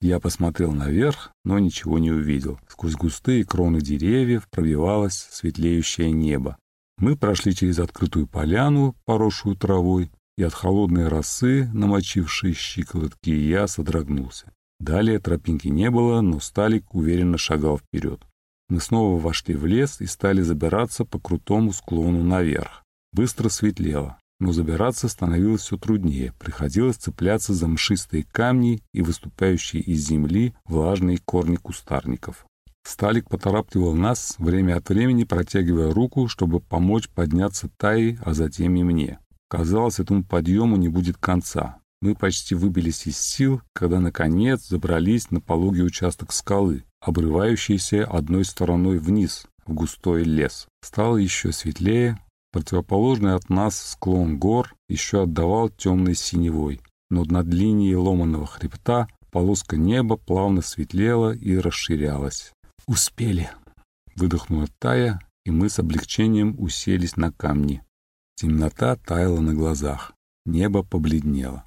Я посмотрел наверх, но ничего не увидел. Сквозь густые кроны деревьев пробивалось светлеющее небо. Мы прошли через открытую поляну, поросшую травой, и от холодной росы, намочившей щиколотки, я содрогнулся. Далее тропинки не было, но Сталик уверенно шагал вперед. Мы снова вошли в лес и стали забираться по крутому склону наверх. Быстро светлело, но забираться становилось все труднее. Приходилось цепляться за мшистые камни и выступающие из земли влажные корни кустарников. Сталик поторапливал нас, время от времени протягивая руку, чтобы помочь подняться Таи, а затем и мне. Казалось, этому подъему не будет конца. Мы почти выбились из сил, когда, наконец, забрались на пологий участок скалы, обрывающийся одной стороной вниз, в густой лес. Стало еще светлее, противоположный от нас склон гор еще отдавал темной синевой, но над линией ломаного хребта полоска неба плавно светлела и расширялась. «Успели!» — выдохнула Тая, и мы с облегчением уселись на камни. Темнота таяла на глазах, небо побледнело.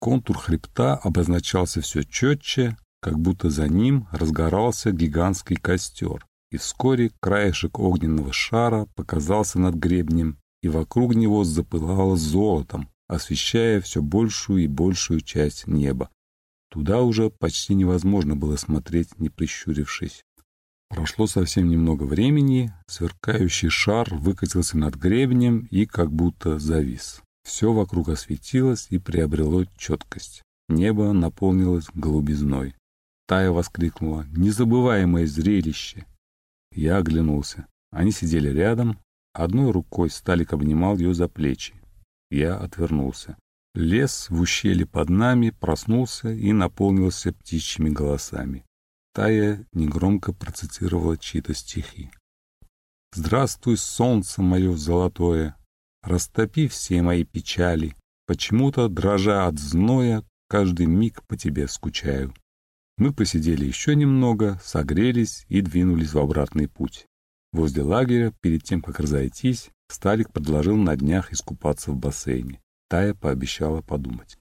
Контур хребта обозначался все четче, как будто за ним разгорался гигантский костер, и вскоре краешек огненного шара показался над гребнем, и вокруг него запылало золотом, освещая все большую и большую часть неба. Туда уже почти невозможно было смотреть, не прищурившись. Прошло совсем немного времени, сверкающий шар выкатился над гребнем и как будто завис. Все вокруг осветилось и приобрело четкость. Небо наполнилось голубизной. Тая воскликнула «Незабываемое зрелище!» Я оглянулся. Они сидели рядом. Одной рукой Сталик обнимал ее за плечи. Я отвернулся. Лес в ущелье под нами проснулся и наполнился птичьими голосами. Тая негромко процитировала чьи-то стихи. «Здравствуй, солнце мое золотое, Растопи все мои печали. Почему-то, дрожа от зноя, каждый миг по тебе скучаю. Мы посидели еще немного, согрелись и двинулись в обратный путь. Возле лагеря, перед тем, как разойтись, Сталик предложил на днях искупаться в бассейне. Тая пообещала подумать.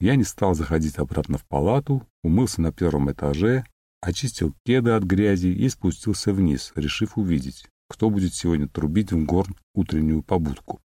Я не стал заходить обратно в палату, умылся на первом этаже, очистил кеды от грязи и спустился вниз, решив увидеть, кто будет сегодня трубить в горн утреннюю побудку.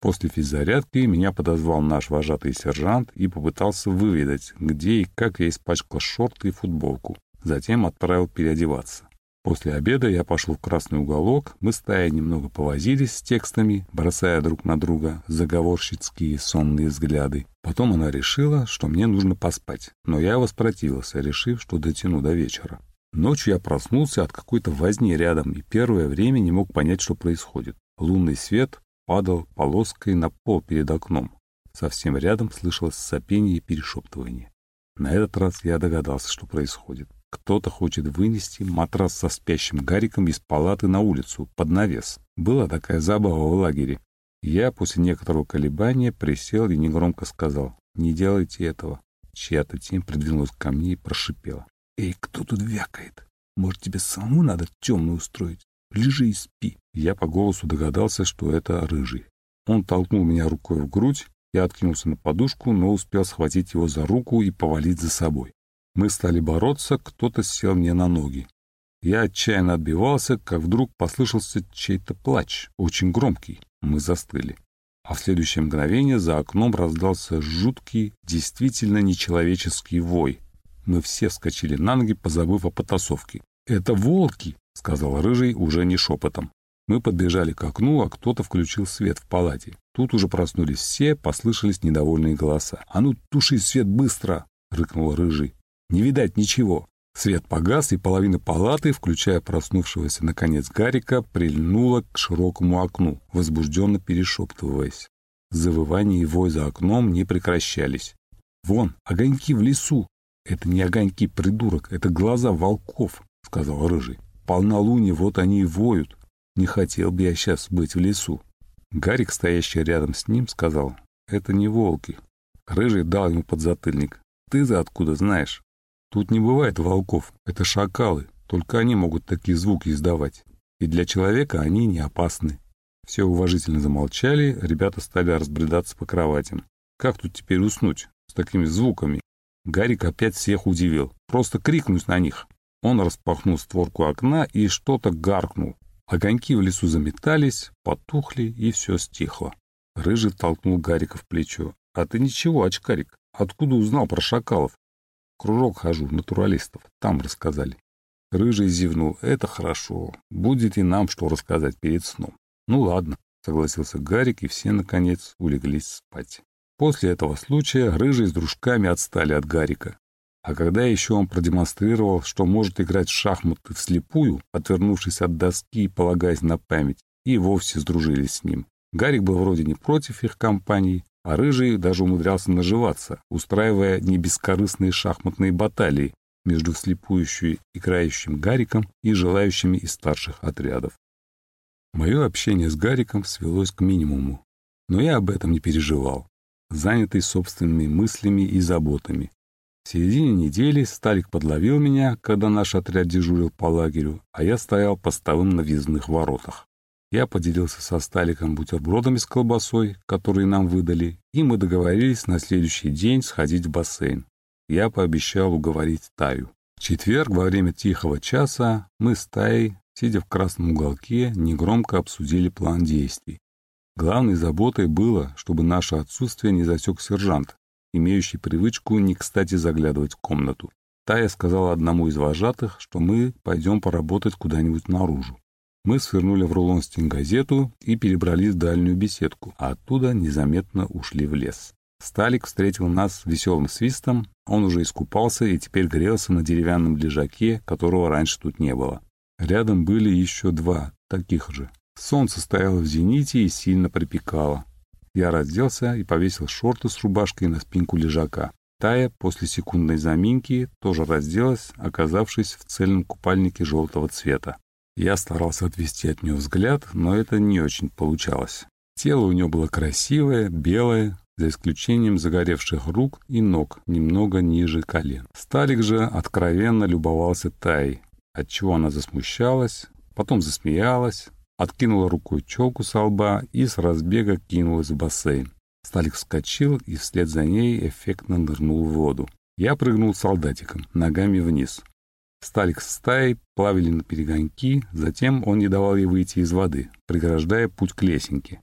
После физзарядки меня подозвал наш вожатый сержант и попытался выведать, где и как я испачкал шорты и футболку. Затем отправил переодеваться. После обеда я пошел в красный уголок, мы стая немного повозились с текстами, бросая друг на друга заговорщицкие сонные взгляды. Потом она решила, что мне нужно поспать, но я воспротивился, решив, что дотяну до вечера. Ночью я проснулся от какой-то возни рядом и первое время не мог понять, что происходит. Лунный свет падал полоской на пол перед окном. Совсем рядом слышалось сопение и перешептывание. На этот раз я догадался, что происходит. Кто-то хочет вынести матрас со спящим Гариком из палаты на улицу, под навес. Была такая забава в лагере. Я после некоторого колебания присел и негромко сказал «Не делайте этого». Чья-то тень придвинулась ко мне и прошипела. «Эй, кто тут вякает? Может, тебе самому надо темную устроить? Лежи и спи». Я по голосу догадался, что это рыжий. Он толкнул меня рукой в грудь, я откинулся на подушку, но успел схватить его за руку и повалить за собой. Мы стали бороться, кто-то сел мне на ноги. Я отчаянно отбивался, как вдруг послышался чей-то плач, очень громкий. Мы застыли. А в следующее мгновение за окном раздался жуткий, действительно нечеловеческий вой. Мы все вскочили на ноги, позабыв о потасовке. «Это волки!» — сказал Рыжий уже не шепотом. Мы подбежали к окну, а кто-то включил свет в палате. Тут уже проснулись все, послышались недовольные голоса. «А ну, туши свет быстро!» — рыкнул Рыжий. «Не видать ничего!» Свет погас, и половина палаты, включая проснувшегося наконец Гарика, прильнула к широкому окну, возбужденно перешептываясь. Завывание и вой за окном не прекращались. «Вон, огоньки в лесу!» «Это не огоньки, придурок, это глаза волков», — сказал Рыжий полнолуние, вот они и воют. Не хотел бы я сейчас быть в лесу. Гарик, стоящий рядом с ним, сказал, это не волки. Рыжий дал ему подзатыльник. Ты за откуда знаешь? Тут не бывает волков, это шакалы, только они могут такие звуки издавать. И для человека они не опасны. Все уважительно замолчали, ребята стали разбредаться по кроватям. Как тут теперь уснуть с такими звуками? Гарик опять всех удивил. Просто крикнуть на них. Он распахнул створку окна и что-то гаркнул. Огоньки в лесу заметались, потухли, и все стихло. Рыжий толкнул Гарика в плечо. «А ты ничего, очкарик, откуда узнал про шакалов?» «Кружок хожу, натуралистов, там рассказали». Рыжий зевнул. «Это хорошо. Будет и нам что рассказать перед сном». «Ну ладно», — согласился Гарик, и все, наконец, улеглись спать. После этого случая Рыжий с дружками отстали от Гарика. А когда еще он продемонстрировал, что может играть в шахматы вслепую, отвернувшись от доски и полагаясь на память, и вовсе сдружились с ним. Гарик был вроде не против их компаний, а Рыжий даже умудрялся наживаться, устраивая небескорыстные шахматные баталии между вслепующим играющим Гариком и желающими из старших отрядов. Мое общение с Гариком свелось к минимуму, но я об этом не переживал, занятый собственными мыслями и заботами. В середине недели Сталик подловил меня, когда наш отряд дежурил по лагерю, а я стоял постовым на въездных воротах. Я поделился со Сталиком бутербродами с колбасой, которые нам выдали, и мы договорились на следующий день сходить в бассейн. Я пообещал уговорить Таю. В четверг во время тихого часа мы с Таей, сидя в красном уголке, негромко обсудили план действий. Главной заботой было, чтобы наше отсутствие не засек сержант, имеющий привычку не кстати заглядывать в комнату. Тая сказала одному из вожатых, что мы пойдем поработать куда-нибудь наружу. Мы свернули в рулон стенгазету и перебрались в дальнюю беседку, а оттуда незаметно ушли в лес. Сталик встретил нас веселым свистом, он уже искупался и теперь грелся на деревянном лежаке, которого раньше тут не было. Рядом были еще два, таких же. Солнце стояло в зените и сильно припекало. Я разделся и повесил шорты с рубашкой на спинку лежака. Тая после секундной заминки тоже разделась, оказавшись в цельном купальнике желтого цвета. Я старался отвести от нее взгляд, но это не очень получалось. Тело у нее было красивое, белое, за исключением загоревших рук и ног немного ниже колен. Старик же откровенно любовался Таей, отчего она засмущалась, потом засмеялась, откинула рукой челку со лба и с разбега кинулась в бассейн. Сталик вскочил и вслед за ней эффектно нырнул в воду. Я прыгнул солдатиком, ногами вниз. Сталик с стаей плавили на перегоньки, затем он не давал ей выйти из воды, преграждая путь к лесенке.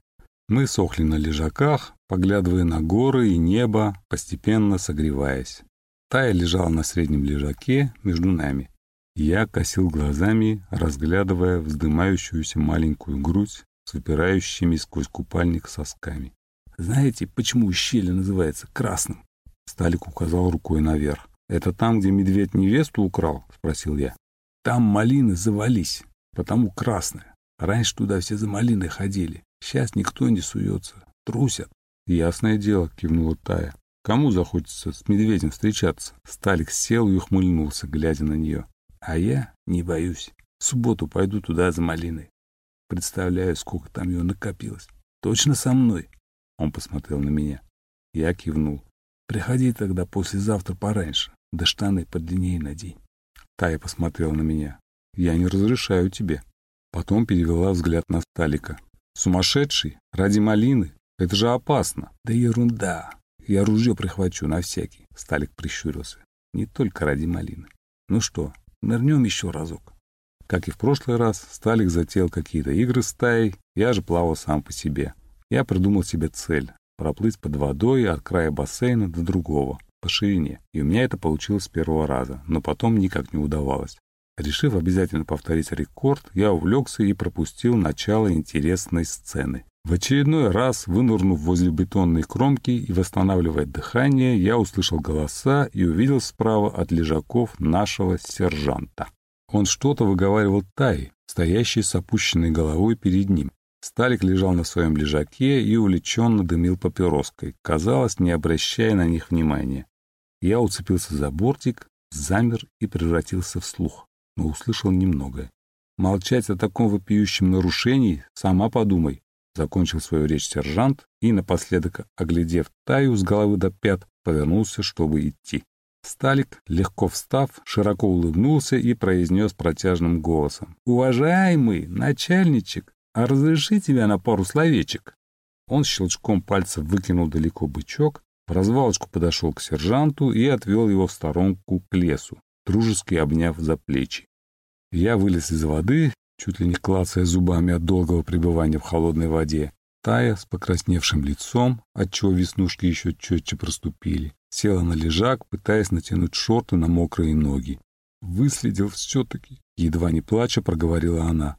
Мы сохли на лежаках, поглядывая на горы и небо, постепенно согреваясь. Тая лежала на среднем лежаке между нами. Я косил глазами, разглядывая вздымающуюся маленькую грудь с выпирающими сквозь купальник сосками. «Знаете, почему ущелье называется красным?» Сталик указал рукой наверх. «Это там, где медведь невесту украл?» — спросил я. «Там малины завались, потому красные. Раньше туда все за малиной ходили. Сейчас никто не суется. Трусят». «Ясное дело», — кивнула Тая. «Кому захочется с медведем встречаться?» Сталик сел и ухмыльнулся, глядя на нее. А я не боюсь. В субботу пойду туда за малиной. Представляю, сколько там ее накопилось. Точно со мной? Он посмотрел на меня. Я кивнул. Приходи тогда послезавтра пораньше. Да штаны подлиннее надень. Тая посмотрела на меня. Я не разрешаю тебе. Потом перевела взгляд на Сталика. Сумасшедший? Ради малины? Это же опасно. Да ерунда. Я ружье прихвачу на всякий. Сталик прищурился. Не только ради малины. Ну что, Нырнем еще разок. Как и в прошлый раз, Сталик затеял какие-то игры с стаей, я же плавал сам по себе. Я придумал себе цель — проплыть под водой от края бассейна до другого, по ширине. И у меня это получилось с первого раза, но потом никак не удавалось. Решив обязательно повторить рекорд, я увлекся и пропустил начало интересной сцены. В очередной раз, вынурнув возле бетонной кромки и восстанавливая дыхание, я услышал голоса и увидел справа от лежаков нашего сержанта. Он что-то выговаривал Тай, стоящей с опущенной головой перед ним. Сталик лежал на своем лежаке и увлеченно дымил папироской, казалось, не обращая на них внимания. Я уцепился за бортик, замер и превратился в слух, но услышал немного. Молчать о таком вопиющем нарушении, сама подумай, Закончил свою речь сержант и, напоследок оглядев Таю с головы до пят, повернулся, чтобы идти. Сталик, легко встав, широко улыбнулся и произнес протяжным голосом. «Уважаемый начальничек, а разреши тебя на пару словечек?» Он щелчком пальца выкинул далеко бычок, в развалочку подошел к сержанту и отвел его в сторонку к лесу, дружески обняв за плечи. Я вылез из воды чуть ли не клацая зубами от долгого пребывания в холодной воде. Тая с покрасневшим лицом, отчего веснушки еще четче проступили, села на лежак, пытаясь натянуть шорты на мокрые ноги. «Выследил все-таки», — едва не плача проговорила она.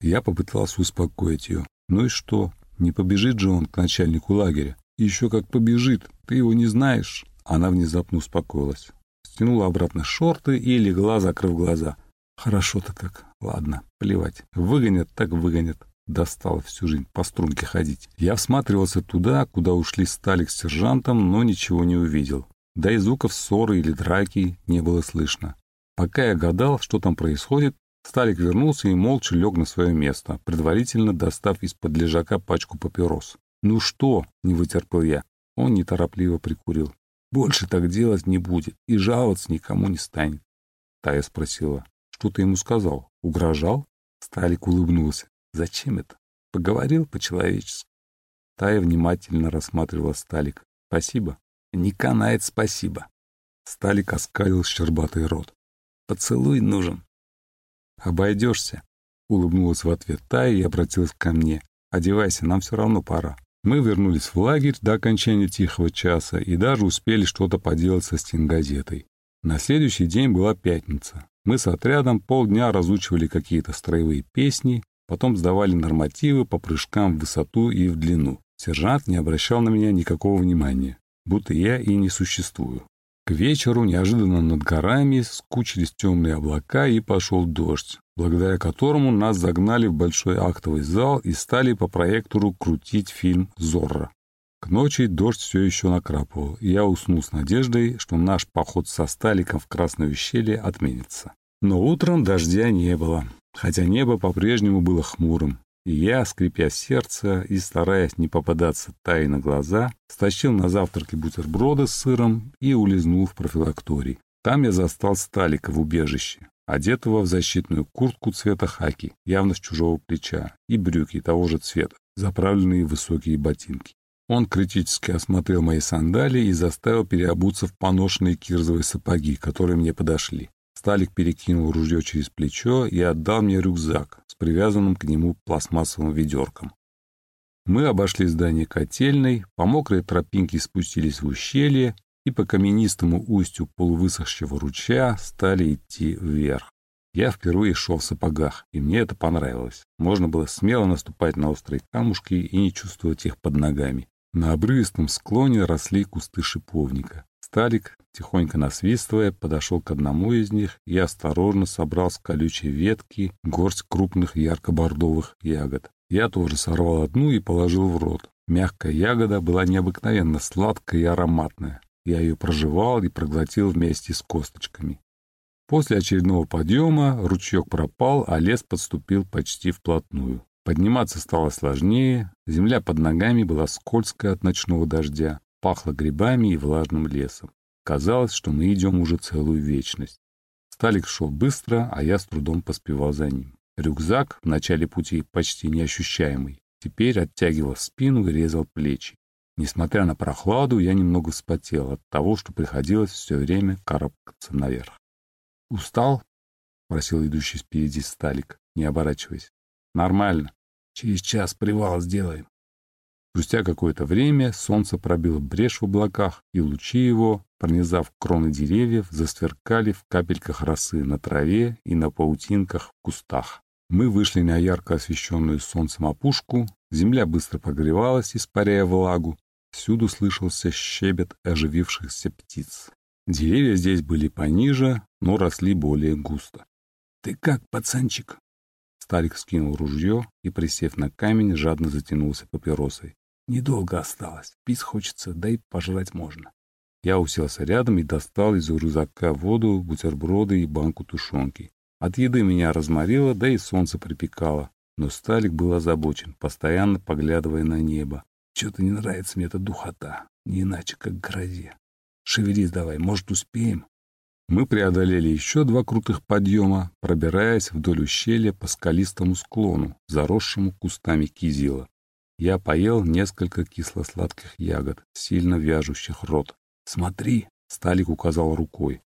Я попытался успокоить ее. «Ну и что? Не побежит же он к начальнику лагеря. Еще как побежит, ты его не знаешь». Она внезапно успокоилась. Стянула обратно шорты и легла, закрыв глаза. «Хорошо-то как. Ладно, плевать. Выгонят, так выгонят. Достало всю жизнь по струнке ходить. Я всматривался туда, куда ушли Сталик с сержантом, но ничего не увидел. Да и звуков ссоры или драки не было слышно. Пока я гадал, что там происходит, Сталик вернулся и молча лег на свое место, предварительно достав из-под лежака пачку папирос. «Ну что?» — не вытерпел я. Он неторопливо прикурил. «Больше так делать не будет и жаловаться никому не станет». Тая спросила. «Что ты ему сказал? Угрожал?» Сталик улыбнулся. Зачем это? Поговорил по-человечески. Тая внимательно рассматривала Сталик. Спасибо. Не канает спасибо. Сталик оскалил щербатый рот. Поцелуй нужен. Обойдешься. Улыбнулась в ответ Тая и обратилась ко мне. Одевайся, нам все равно пора. Мы вернулись в лагерь до окончания тихого часа и даже успели что-то поделать со стенгазетой. На следующий день была пятница. Мы с отрядом полдня разучивали какие-то строевые песни Потом сдавали нормативы по прыжкам в высоту и в длину. Сержант не обращал на меня никакого внимания, будто я и не существую. К вечеру неожиданно над горами скучились темные облака и пошел дождь, благодаря которому нас загнали в большой актовый зал и стали по проектору крутить фильм «Зорро». К ночи дождь все еще накрапывал, и я уснул с надеждой, что наш поход со Сталиком в Красное ущелье отменится. Но утром дождя не было хотя небо по-прежнему было хмурым, я, скрипя сердце и стараясь не попадаться тай на глаза, стащил на завтраке бутерброды с сыром и улизнул в профилакторий. Там я застал Сталика в убежище, одетого в защитную куртку цвета хаки, явно с чужого плеча, и брюки того же цвета, заправленные в высокие ботинки. Он критически осмотрел мои сандалии и заставил переобуться в поношенные кирзовые сапоги, которые мне подошли. Сталик перекинул ружье через плечо и отдал мне рюкзак с привязанным к нему пластмассовым ведерком. Мы обошли здание котельной, по мокрой тропинке спустились в ущелье и по каменистому устью полувысохшего ручья стали идти вверх. Я впервые шел в сапогах, и мне это понравилось. Можно было смело наступать на острые камушки и не чувствовать их под ногами. На обрывистом склоне росли кусты шиповника. Сталик, тихонько насвистывая, подошел к одному из них и осторожно собрал с колючей ветки горсть крупных ярко-бордовых ягод. Я тоже сорвал одну и положил в рот. Мягкая ягода была необыкновенно сладкая и ароматная. Я ее прожевал и проглотил вместе с косточками. После очередного подъема ручеек пропал, а лес подступил почти вплотную. Подниматься стало сложнее, земля под ногами была скользкая от ночного дождя, пахло грибами и влажным лесом. Казалось, что мы идем уже целую вечность. Сталик шел быстро, а я с трудом поспевал за ним. Рюкзак, в начале пути почти неощущаемый, теперь оттягивал спину и резал плечи. Несмотря на прохладу, я немного вспотел от того, что приходилось все время карабкаться наверх. «Устал?» — просил идущий впереди Сталик, не оборачиваясь. «Нормально. Через час привал сделаем. Спустя какое-то время солнце пробило брешь в облаках, и лучи его, пронизав кроны деревьев, засверкали в капельках росы на траве и на паутинках в кустах. Мы вышли на ярко освещенную солнцем опушку, земля быстро прогревалась, испаряя влагу. Всюду слышался щебет оживившихся птиц. Деревья здесь были пониже, но росли более густо. «Ты как, пацанчик?» Старик скинул ружье и, присев на камень, жадно затянулся папиросой. «Недолго осталось. Пить хочется, да и пожрать можно». Я уселся рядом и достал из рюкзака воду, бутерброды и банку тушенки. От еды меня разморило, да и солнце припекало. Но Сталик был озабочен, постоянно поглядывая на небо. «Что-то не нравится мне эта духота, не иначе, как грозе. Шевелись давай, может, успеем?» Мы преодолели еще два крутых подъема, пробираясь вдоль ущелья по скалистому склону, заросшему кустами кизила. Я поел несколько кисло-сладких ягод, сильно вяжущих рот. «Смотри!» — Сталик указал рукой.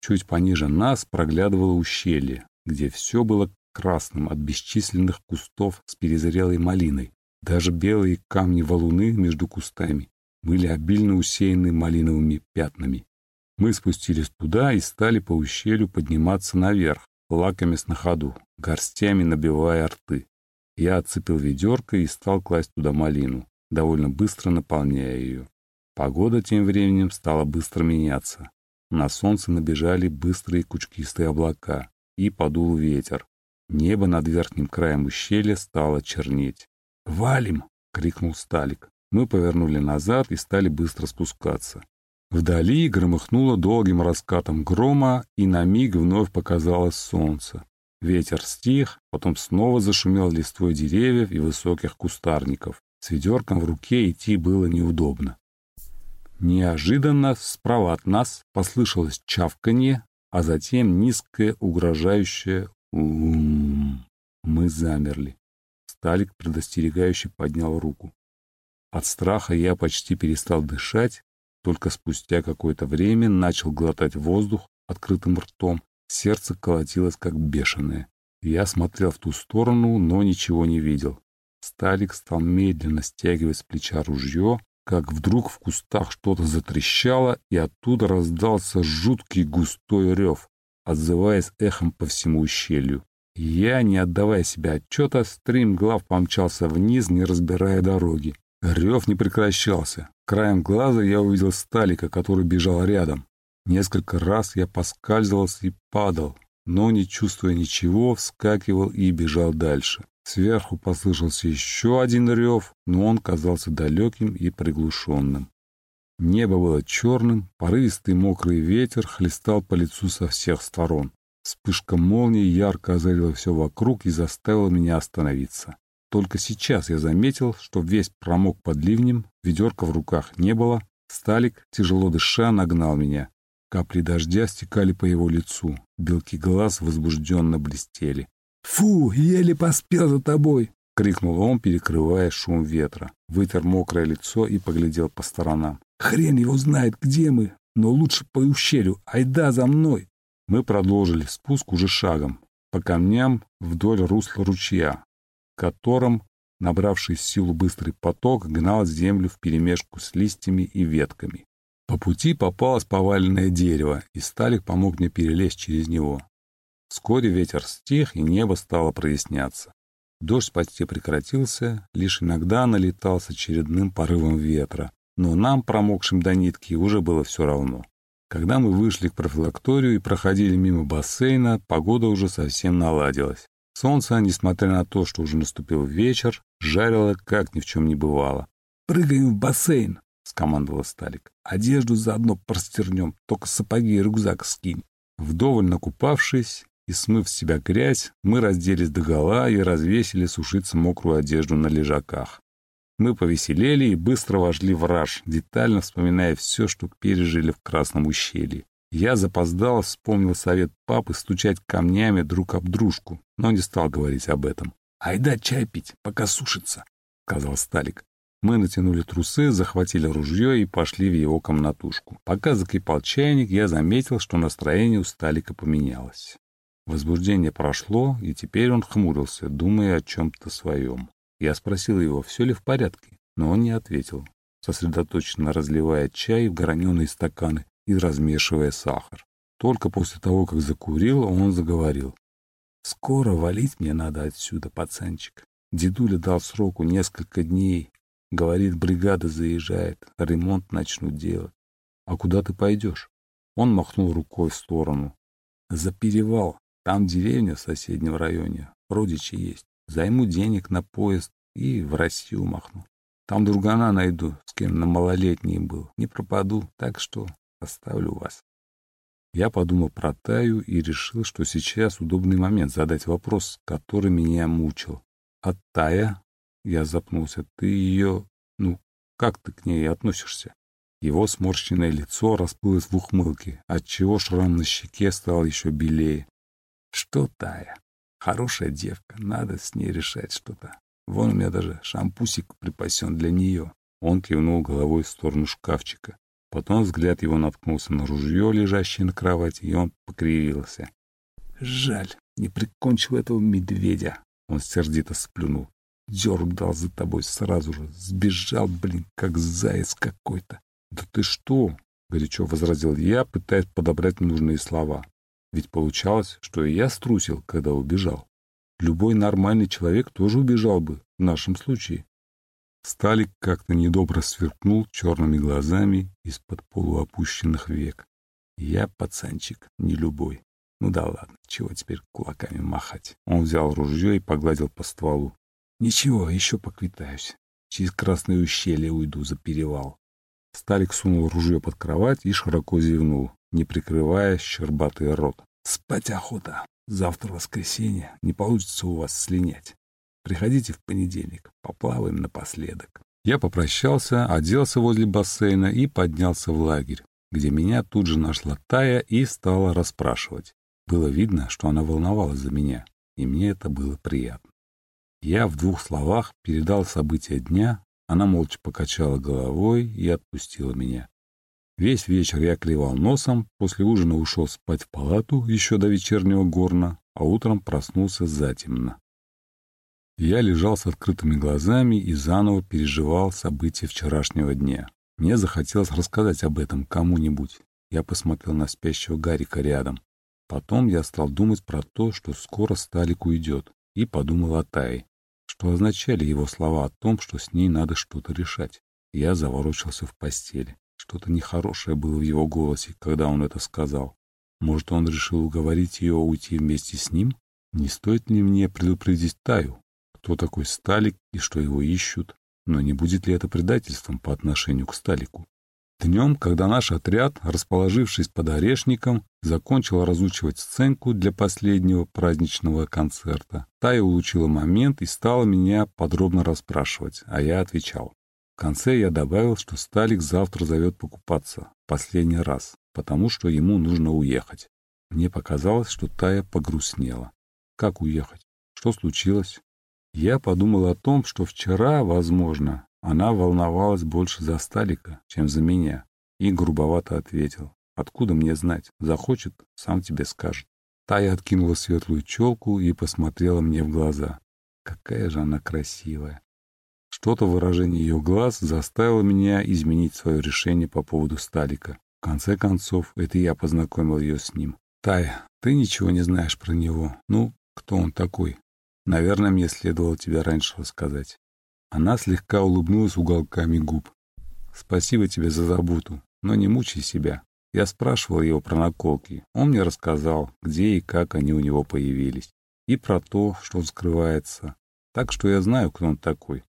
Чуть пониже нас проглядывало ущелье, где все было красным от бесчисленных кустов с перезрелой малиной. Даже белые камни-валуны между кустами были обильно усеяны малиновыми пятнами. Мы спустились туда и стали по ущелью подниматься наверх, лакомясь на ходу, горстями набивая рты. Я отцепил ведерко и стал класть туда малину, довольно быстро наполняя ее. Погода тем временем стала быстро меняться. На солнце набежали быстрые кучкистые облака, и подул ветер. Небо над верхним краем ущелья стало чернеть. «Валим!» — крикнул Сталик. Мы повернули назад и стали быстро спускаться. Вдали громыхнуло долгим раскатом грома, и на миг вновь показалось солнце. Ветер стих, потом снова зашумел листвой деревьев и высоких кустарников. С ведерком в руке идти было неудобно. Неожиданно справа от нас послышалось чавканье, а затем низкое угрожающее «ум». Мы замерли. Сталик предостерегающе поднял руку. От страха я почти перестал дышать, только спустя какое-то время начал глотать воздух открытым ртом. Сердце колотилось как бешеное. Я смотрел в ту сторону, но ничего не видел. Сталик стал медленно стягивать с плеча ружье, как вдруг в кустах что-то затрещало, и оттуда раздался жуткий густой рев, отзываясь эхом по всему ущелью. Я, не отдавая себе отчета, стримглав помчался вниз, не разбирая дороги. Рев не прекращался. Краем глаза я увидел Сталика, который бежал рядом. Несколько раз я поскальзывался и падал, но, не чувствуя ничего, вскакивал и бежал дальше. Сверху послышался еще один рев, но он казался далеким и приглушенным. Небо было черным, порывистый мокрый ветер хлестал по лицу со всех сторон. Вспышка молнии ярко озарила все вокруг и заставила меня остановиться. Только сейчас я заметил, что весь промок под ливнем, ведерка в руках не было. Сталик, тяжело дыша, нагнал меня. Капли дождя стекали по его лицу, белки глаз возбужденно блестели. «Фу, еле поспел за тобой!» — крикнул он, перекрывая шум ветра. Вытер мокрое лицо и поглядел по сторонам. «Хрен его знает, где мы, но лучше по ущелью. Айда за мной!» Мы продолжили спуск уже шагом, по камням вдоль русла ручья, которым, набравший силу быстрый поток, гнал землю вперемешку с листьями и ветками. По пути попалось поваленное дерево, и Сталик помог мне перелезть через него. Вскоре ветер стих, и небо стало проясняться. Дождь почти прекратился, лишь иногда налетал с очередным порывом ветра, но нам, промокшим до нитки, уже было все равно. Когда мы вышли к профилакторию и проходили мимо бассейна, погода уже совсем наладилась. Солнце, несмотря на то, что уже наступил вечер, жарило, как ни в чем не бывало. «Прыгаем в бассейн!» — скомандовал Сталик. «Одежду заодно простернем, только сапоги и рюкзак скинь». Вдоволь накупавшись, и, смыв с себя грязь, мы разделись догола и развесили сушиться мокрую одежду на лежаках. Мы повеселели и быстро вошли в раж, детально вспоминая все, что пережили в Красном ущелье. Я запоздал, вспомнил совет папы стучать камнями друг об дружку, но не стал говорить об этом. «Айда чай пить, пока сушится», — сказал Сталик. Мы натянули трусы, захватили ружье и пошли в его комнатушку. Пока закипал чайник, я заметил, что настроение у Сталика поменялось. Возбуждение прошло, и теперь он хмурился, думая о чем-то своем. Я спросил его, все ли в порядке, но он не ответил, сосредоточенно разливая чай в граненые стаканы и размешивая сахар. Только после того, как закурил, он заговорил. «Скоро валить мне надо отсюда, пацанчик. Дедуля дал сроку несколько дней. Говорит, бригада заезжает, ремонт начнут делать. А куда ты пойдешь?» Он махнул рукой в сторону. «За перевал. Там деревня в соседнем районе, родичи есть. Займу денег на поезд и в Россию махну. Там другана найду, с кем на малолетний был. Не пропаду, так что оставлю вас. Я подумал про Таю и решил, что сейчас удобный момент задать вопрос, который меня мучил. А Тая? Я запнулся. Ты ее... Ну, как ты к ней относишься? Его сморщенное лицо расплылось в ухмылке, отчего шрам на щеке стал еще белее. Что Тая? Хорошая девка, надо с ней решать что-то. Вон у меня даже шампусик припасен для нее. Он кивнул головой в сторону шкафчика. Потом взгляд его наткнулся на ружье, лежащее на кровати, и он покривился. Жаль, Не прикончил этого медведя. Он сердито сплюнул. Дерг дал за тобой сразу же. Сбежал, блин, как заяц какой-то. Да ты что? Горячо возразил я, пытаясь подобрать нужные слова. Ведь получалось, что и я струсил, когда убежал. Любой нормальный человек тоже убежал бы в нашем случае. Сталик как-то недобро сверкнул черными глазами из-под полуопущенных век. Я, пацанчик, не любой. Ну да ладно, чего теперь кулаками махать? Он взял ружье и погладил по стволу. Ничего, еще поквитаюсь. Через красное ущелье уйду за перевал. Сталик сунул ружье под кровать и широко зевнул, не прикрывая щербатый рот. Спать охота. Завтра воскресенье, не получится у вас слинять. Приходите в понедельник, поплаваем напоследок. Я попрощался, оделся возле бассейна и поднялся в лагерь, где меня тут же нашла Тая и стала расспрашивать. Было видно, что она волновалась за меня, и мне это было приятно. Я в двух словах передал события дня, она молча покачала головой и отпустила меня. Весь вечер я клевал носом, после ужина ушел спать в палату еще до вечернего горна, а утром проснулся затемно. Я лежал с открытыми глазами и заново переживал события вчерашнего дня. Мне захотелось рассказать об этом кому-нибудь. Я посмотрел на спящего Гарика рядом. Потом я стал думать про то, что скоро Сталик уйдет, и подумал о Тае, что означали его слова о том, что с ней надо что-то решать. Я заворочился в постели. Что-то нехорошее было в его голосе, когда он это сказал. Может, он решил уговорить ее уйти вместе с ним? Не стоит ли мне предупредить Таю, кто такой Сталик и что его ищут, но не будет ли это предательством по отношению к Сталику. Днем, когда наш отряд, расположившись под орешником, закончил разучивать сценку для последнего праздничного концерта, Тая улучила момент и стала меня подробно расспрашивать, а я отвечал. В конце я добавил, что Сталик завтра зовет покупаться, последний раз, потому что ему нужно уехать. Мне показалось, что Тая погрустнела. Как уехать? Что случилось? Я подумал о том, что вчера, возможно, она волновалась больше за Сталика, чем за меня, и грубовато ответил. «Откуда мне знать? Захочет, сам тебе скажет». Тая откинула светлую челку и посмотрела мне в глаза. Какая же она красивая. Что-то в выражении ее глаз заставило меня изменить свое решение по поводу Сталика. В конце концов, это я познакомил ее с ним. «Тая, ты ничего не знаешь про него. Ну, кто он такой?» Наверное, мне следовало тебе раньше рассказать. Она слегка улыбнулась уголками губ. Спасибо тебе за заботу, но не мучай себя. Я спрашивал его про наколки. Он мне рассказал, где и как они у него появились. И про то, что он скрывается. Так что я знаю, кто он такой.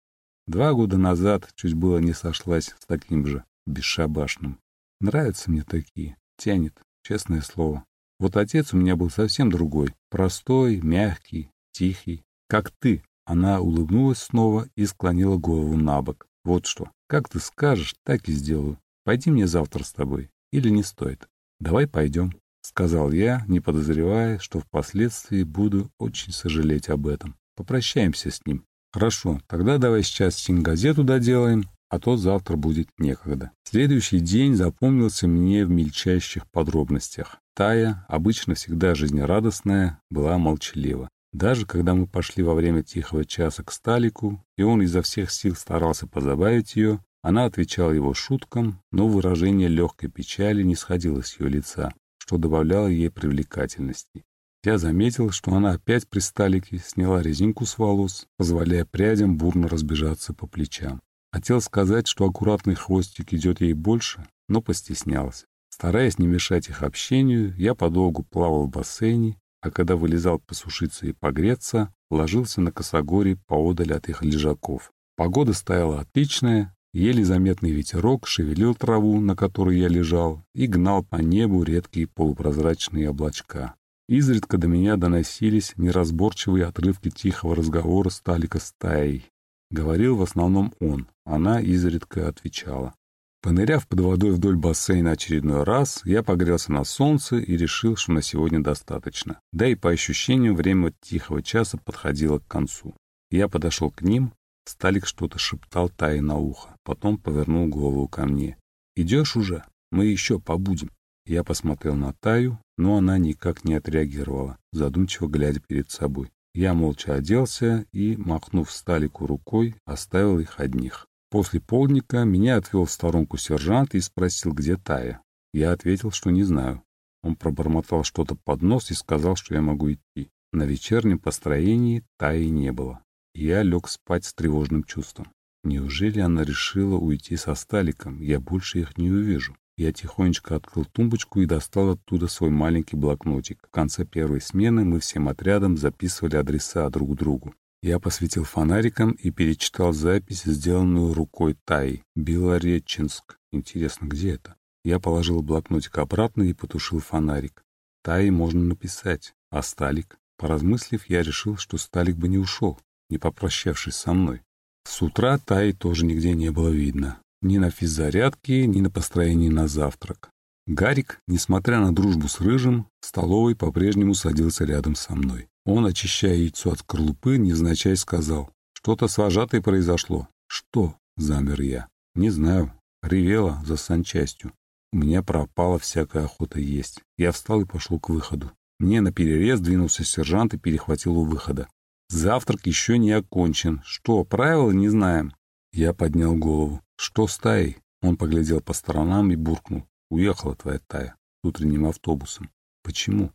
Два года назад чуть было не сошлась с таким же, бесшабашным. Нравятся мне такие. Тянет, честное слово. Вот отец у меня был совсем другой. Простой, мягкий, тихий, как ты. Она улыбнулась снова и склонила голову на бок. Вот что, как ты скажешь, так и сделаю. Пойди мне завтра с тобой. Или не стоит. Давай пойдем, сказал я, не подозревая, что впоследствии буду очень сожалеть об этом. Попрощаемся с ним. Хорошо, тогда давай сейчас синь-газету доделаем, а то завтра будет некогда. Следующий день запомнился мне в мельчайших подробностях. Тая, обычно всегда жизнерадостная, была молчалива. Даже когда мы пошли во время тихого часа к Сталику, и он изо всех сил старался позабавить ее, она отвечала его шуткам, но выражение легкой печали не сходило с ее лица, что добавляло ей привлекательности. Я заметил, что она опять при Сталике сняла резинку с волос, позволяя прядям бурно разбежаться по плечам. Хотел сказать, что аккуратный хвостик идет ей больше, но постеснялся. Стараясь не мешать их общению, я подолгу плавал в бассейне а когда вылезал посушиться и погреться, ложился на косогоре поодаль от их лежаков. Погода стояла отличная, еле заметный ветерок шевелил траву, на которой я лежал, и гнал по небу редкие полупрозрачные облачка. Изредка до меня доносились неразборчивые отрывки тихого разговора Сталика с Таей. Говорил в основном он, она изредка отвечала. Поныряв под водой вдоль бассейна очередной раз, я погрелся на солнце и решил, что на сегодня достаточно. Да и по ощущениям время тихого часа подходило к концу. Я подошел к ним, Сталик что-то шептал Тае на ухо, потом повернул голову ко мне. «Идешь уже? Мы еще побудем». Я посмотрел на Таю, но она никак не отреагировала, задумчиво глядя перед собой. Я молча оделся и, махнув Сталику рукой, оставил их одних. После полдника меня отвел в сторонку сержант и спросил, где Тая. Я ответил, что не знаю. Он пробормотал что-то под нос и сказал, что я могу идти. На вечернем построении Таи не было. Я лег спать с тревожным чувством. Неужели она решила уйти со Сталиком? Я больше их не увижу. Я тихонечко открыл тумбочку и достал оттуда свой маленький блокнотик. В конце первой смены мы всем отрядом записывали адреса друг другу. Я посветил фонариком и перечитал запись, сделанную рукой Таи. Белореченск. Интересно, где это? Я положил блокнотик обратно и потушил фонарик. Таи можно написать, а Сталик? Поразмыслив, я решил, что Сталик бы не ушел, не попрощавшись со мной. С утра Таи тоже нигде не было видно. Ни на физзарядке, ни на построении на завтрак. Гарик, несмотря на дружбу с Рыжим, в столовой по-прежнему садился рядом со мной. Он, очищая яйцо от скорлупы, невзначай сказал. «Что-то с вожатой произошло». «Что?» — замер я. «Не знаю. Ревела за санчастью. У меня пропала всякая охота есть. Я встал и пошел к выходу. Мне на перерез двинулся сержант и перехватил у выхода. Завтрак еще не окончен. Что, правила не знаем? Я поднял голову. «Что с Таей?» Он поглядел по сторонам и буркнул. «Уехала твоя Тая с утренним автобусом». «Почему?»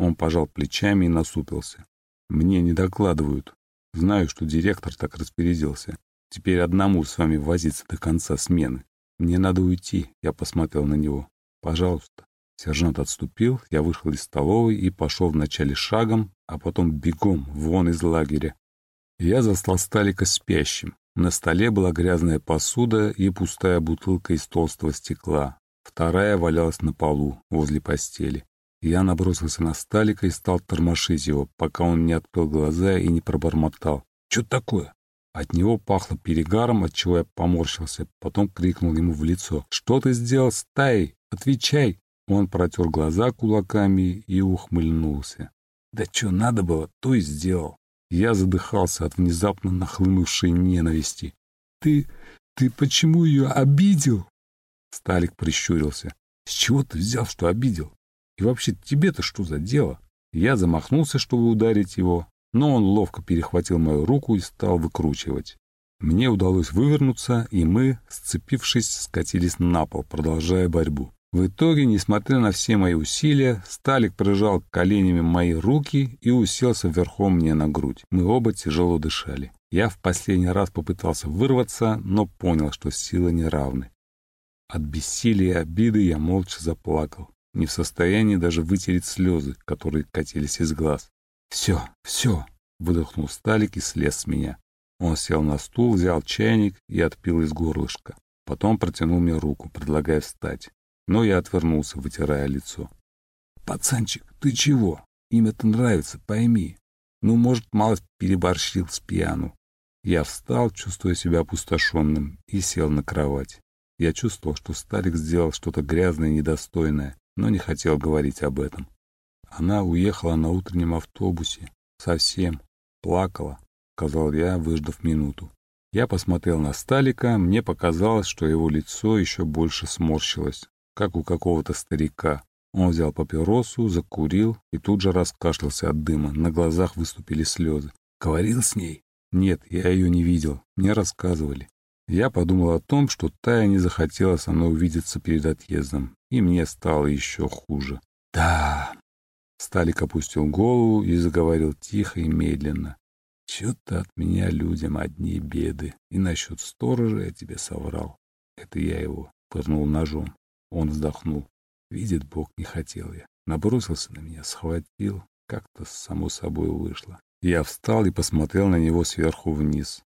Он пожал плечами и насупился. «Мне не докладывают. Знаю, что директор так распорядился. Теперь одному с вами возиться до конца смены. Мне надо уйти». Я посмотрел на него. «Пожалуйста». Сержант отступил, я вышел из столовой и пошел вначале шагом, а потом бегом вон из лагеря. Я застал Сталика спящим. На столе была грязная посуда и пустая бутылка из толстого стекла. Вторая валялась на полу, возле постели. Я набросился на Сталика и стал тормошить его, пока он не открыл глаза и не пробормотал. «Что такое?» От него пахло перегаром, от чего я поморщился. Потом крикнул ему в лицо. «Что ты сделал с Таей? Отвечай!» Он протер глаза кулаками и ухмыльнулся. «Да что надо было, то и сделал. Я задыхался от внезапно нахлынувшей ненависти. «Ты... ты почему ее обидел?» Сталик прищурился. «С чего ты взял, что обидел? И вообще тебе-то что за дело?» Я замахнулся, чтобы ударить его, но он ловко перехватил мою руку и стал выкручивать. Мне удалось вывернуться, и мы, сцепившись, скатились на пол, продолжая борьбу. В итоге, несмотря на все мои усилия, Сталик прижал коленями мои руки и уселся верхом мне на грудь. Мы оба тяжело дышали. Я в последний раз попытался вырваться, но понял, что силы не равны. От бессилия и обиды я молча заплакал, не в состоянии даже вытереть слезы, которые катились из глаз. «Все, все!» — выдохнул Сталик и слез с меня. Он сел на стул, взял чайник и отпил из горлышка. Потом протянул мне руку, предлагая встать но я отвернулся, вытирая лицо. «Пацанчик, ты чего? Имя-то нравится, пойми. Ну, может, малость переборщил с пьяну». Я встал, чувствуя себя опустошенным, и сел на кровать. Я чувствовал, что старик сделал что-то грязное и недостойное, но не хотел говорить об этом. Она уехала на утреннем автобусе. Совсем. Плакала, сказал я, выждав минуту. Я посмотрел на Сталика, мне показалось, что его лицо еще больше сморщилось как у какого-то старика. Он взял папиросу, закурил и тут же раскашлялся от дыма. На глазах выступили слезы. «Говорил с ней?» «Нет, я ее не видел. Мне рассказывали». Я подумал о том, что Тая не захотела со мной увидеться перед отъездом, и мне стало еще хуже. «Да...» Сталик опустил голову и заговорил тихо и медленно. «Чё-то от меня людям одни беды. И насчет сторожа я тебе соврал. Это я его пырнул ножом. Он вздохнул. Видит Бог, не хотел я. Набросился на меня, схватил. Как-то само собой вышло. Я встал и посмотрел на него сверху вниз.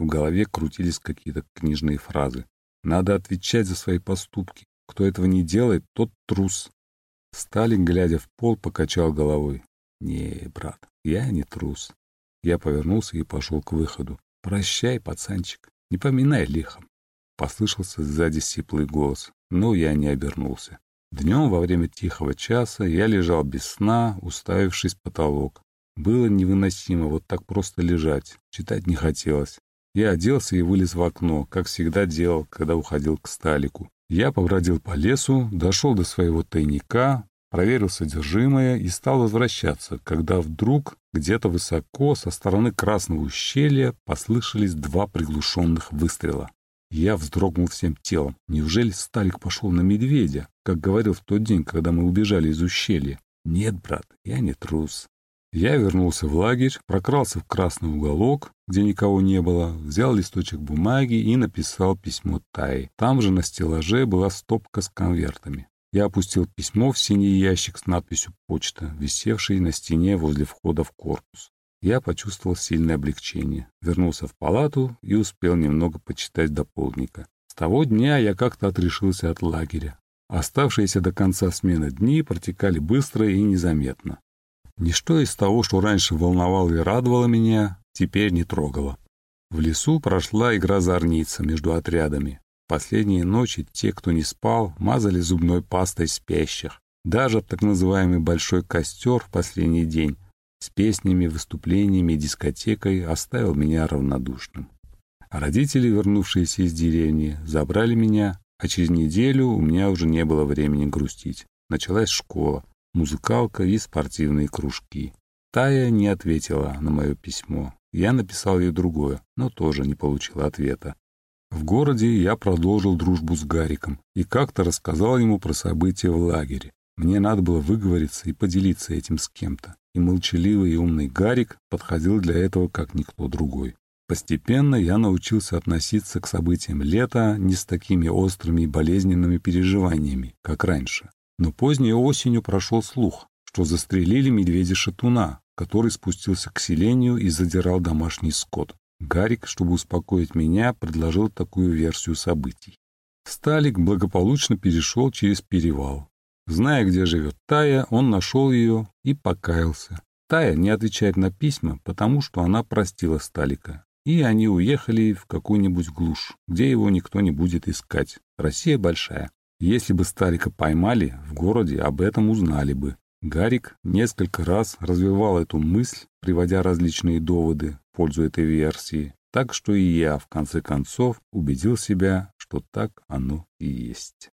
В голове крутились какие-то книжные фразы. Надо отвечать за свои поступки. Кто этого не делает, тот трус. Сталин, глядя в пол, покачал головой. «Не, брат, я не трус». Я повернулся и пошел к выходу. «Прощай, пацанчик, не поминай лихом». Послышался сзади сиплый голос но я не обернулся. Днем во время тихого часа я лежал без сна, уставившись в потолок. Было невыносимо вот так просто лежать, читать не хотелось. Я оделся и вылез в окно, как всегда делал, когда уходил к Сталику. Я побродил по лесу, дошел до своего тайника, проверил содержимое и стал возвращаться, когда вдруг где-то высоко со стороны Красного ущелья послышались два приглушенных выстрела. Я вздрогнул всем телом. Неужели Сталик пошел на медведя, как говорил в тот день, когда мы убежали из ущелья? Нет, брат, я не трус. Я вернулся в лагерь, прокрался в красный уголок, где никого не было, взял листочек бумаги и написал письмо Таи. Там же на стеллаже была стопка с конвертами. Я опустил письмо в синий ящик с надписью «Почта», висевший на стене возле входа в корпус. Я почувствовал сильное облегчение, вернулся в палату и успел немного почитать до полдника. С того дня я как-то отрешился от лагеря. Оставшиеся до конца смены дни протекали быстро и незаметно. Ничто из того, что раньше волновало и радовало меня, теперь не трогало. В лесу прошла игра зорница между отрядами. Последние ночи те, кто не спал, мазали зубной пастой спящих. Даже так называемый «большой костер» в последний день с песнями, выступлениями и дискотекой оставил меня равнодушным. родители, вернувшиеся из деревни, забрали меня, а через неделю у меня уже не было времени грустить. Началась школа, музыкалка и спортивные кружки. Тая не ответила на мое письмо. Я написал ей другое, но тоже не получил ответа. В городе я продолжил дружбу с Гариком и как-то рассказал ему про события в лагере. Мне надо было выговориться и поделиться этим с кем-то и молчаливый и умный Гарик подходил для этого как никто другой. Постепенно я научился относиться к событиям лета не с такими острыми и болезненными переживаниями, как раньше. Но поздней осенью прошел слух, что застрелили медведя-шатуна, который спустился к селению и задирал домашний скот. Гарик, чтобы успокоить меня, предложил такую версию событий. Сталик благополучно перешел через перевал, Зная, где живет Тая, он нашел ее и покаялся. Тая не отвечает на письма, потому что она простила Сталика. И они уехали в какую-нибудь глушь, где его никто не будет искать. Россия большая. Если бы Сталика поймали, в городе об этом узнали бы. Гарик несколько раз развивал эту мысль, приводя различные доводы в пользу этой версии. Так что и я, в конце концов, убедил себя, что так оно и есть.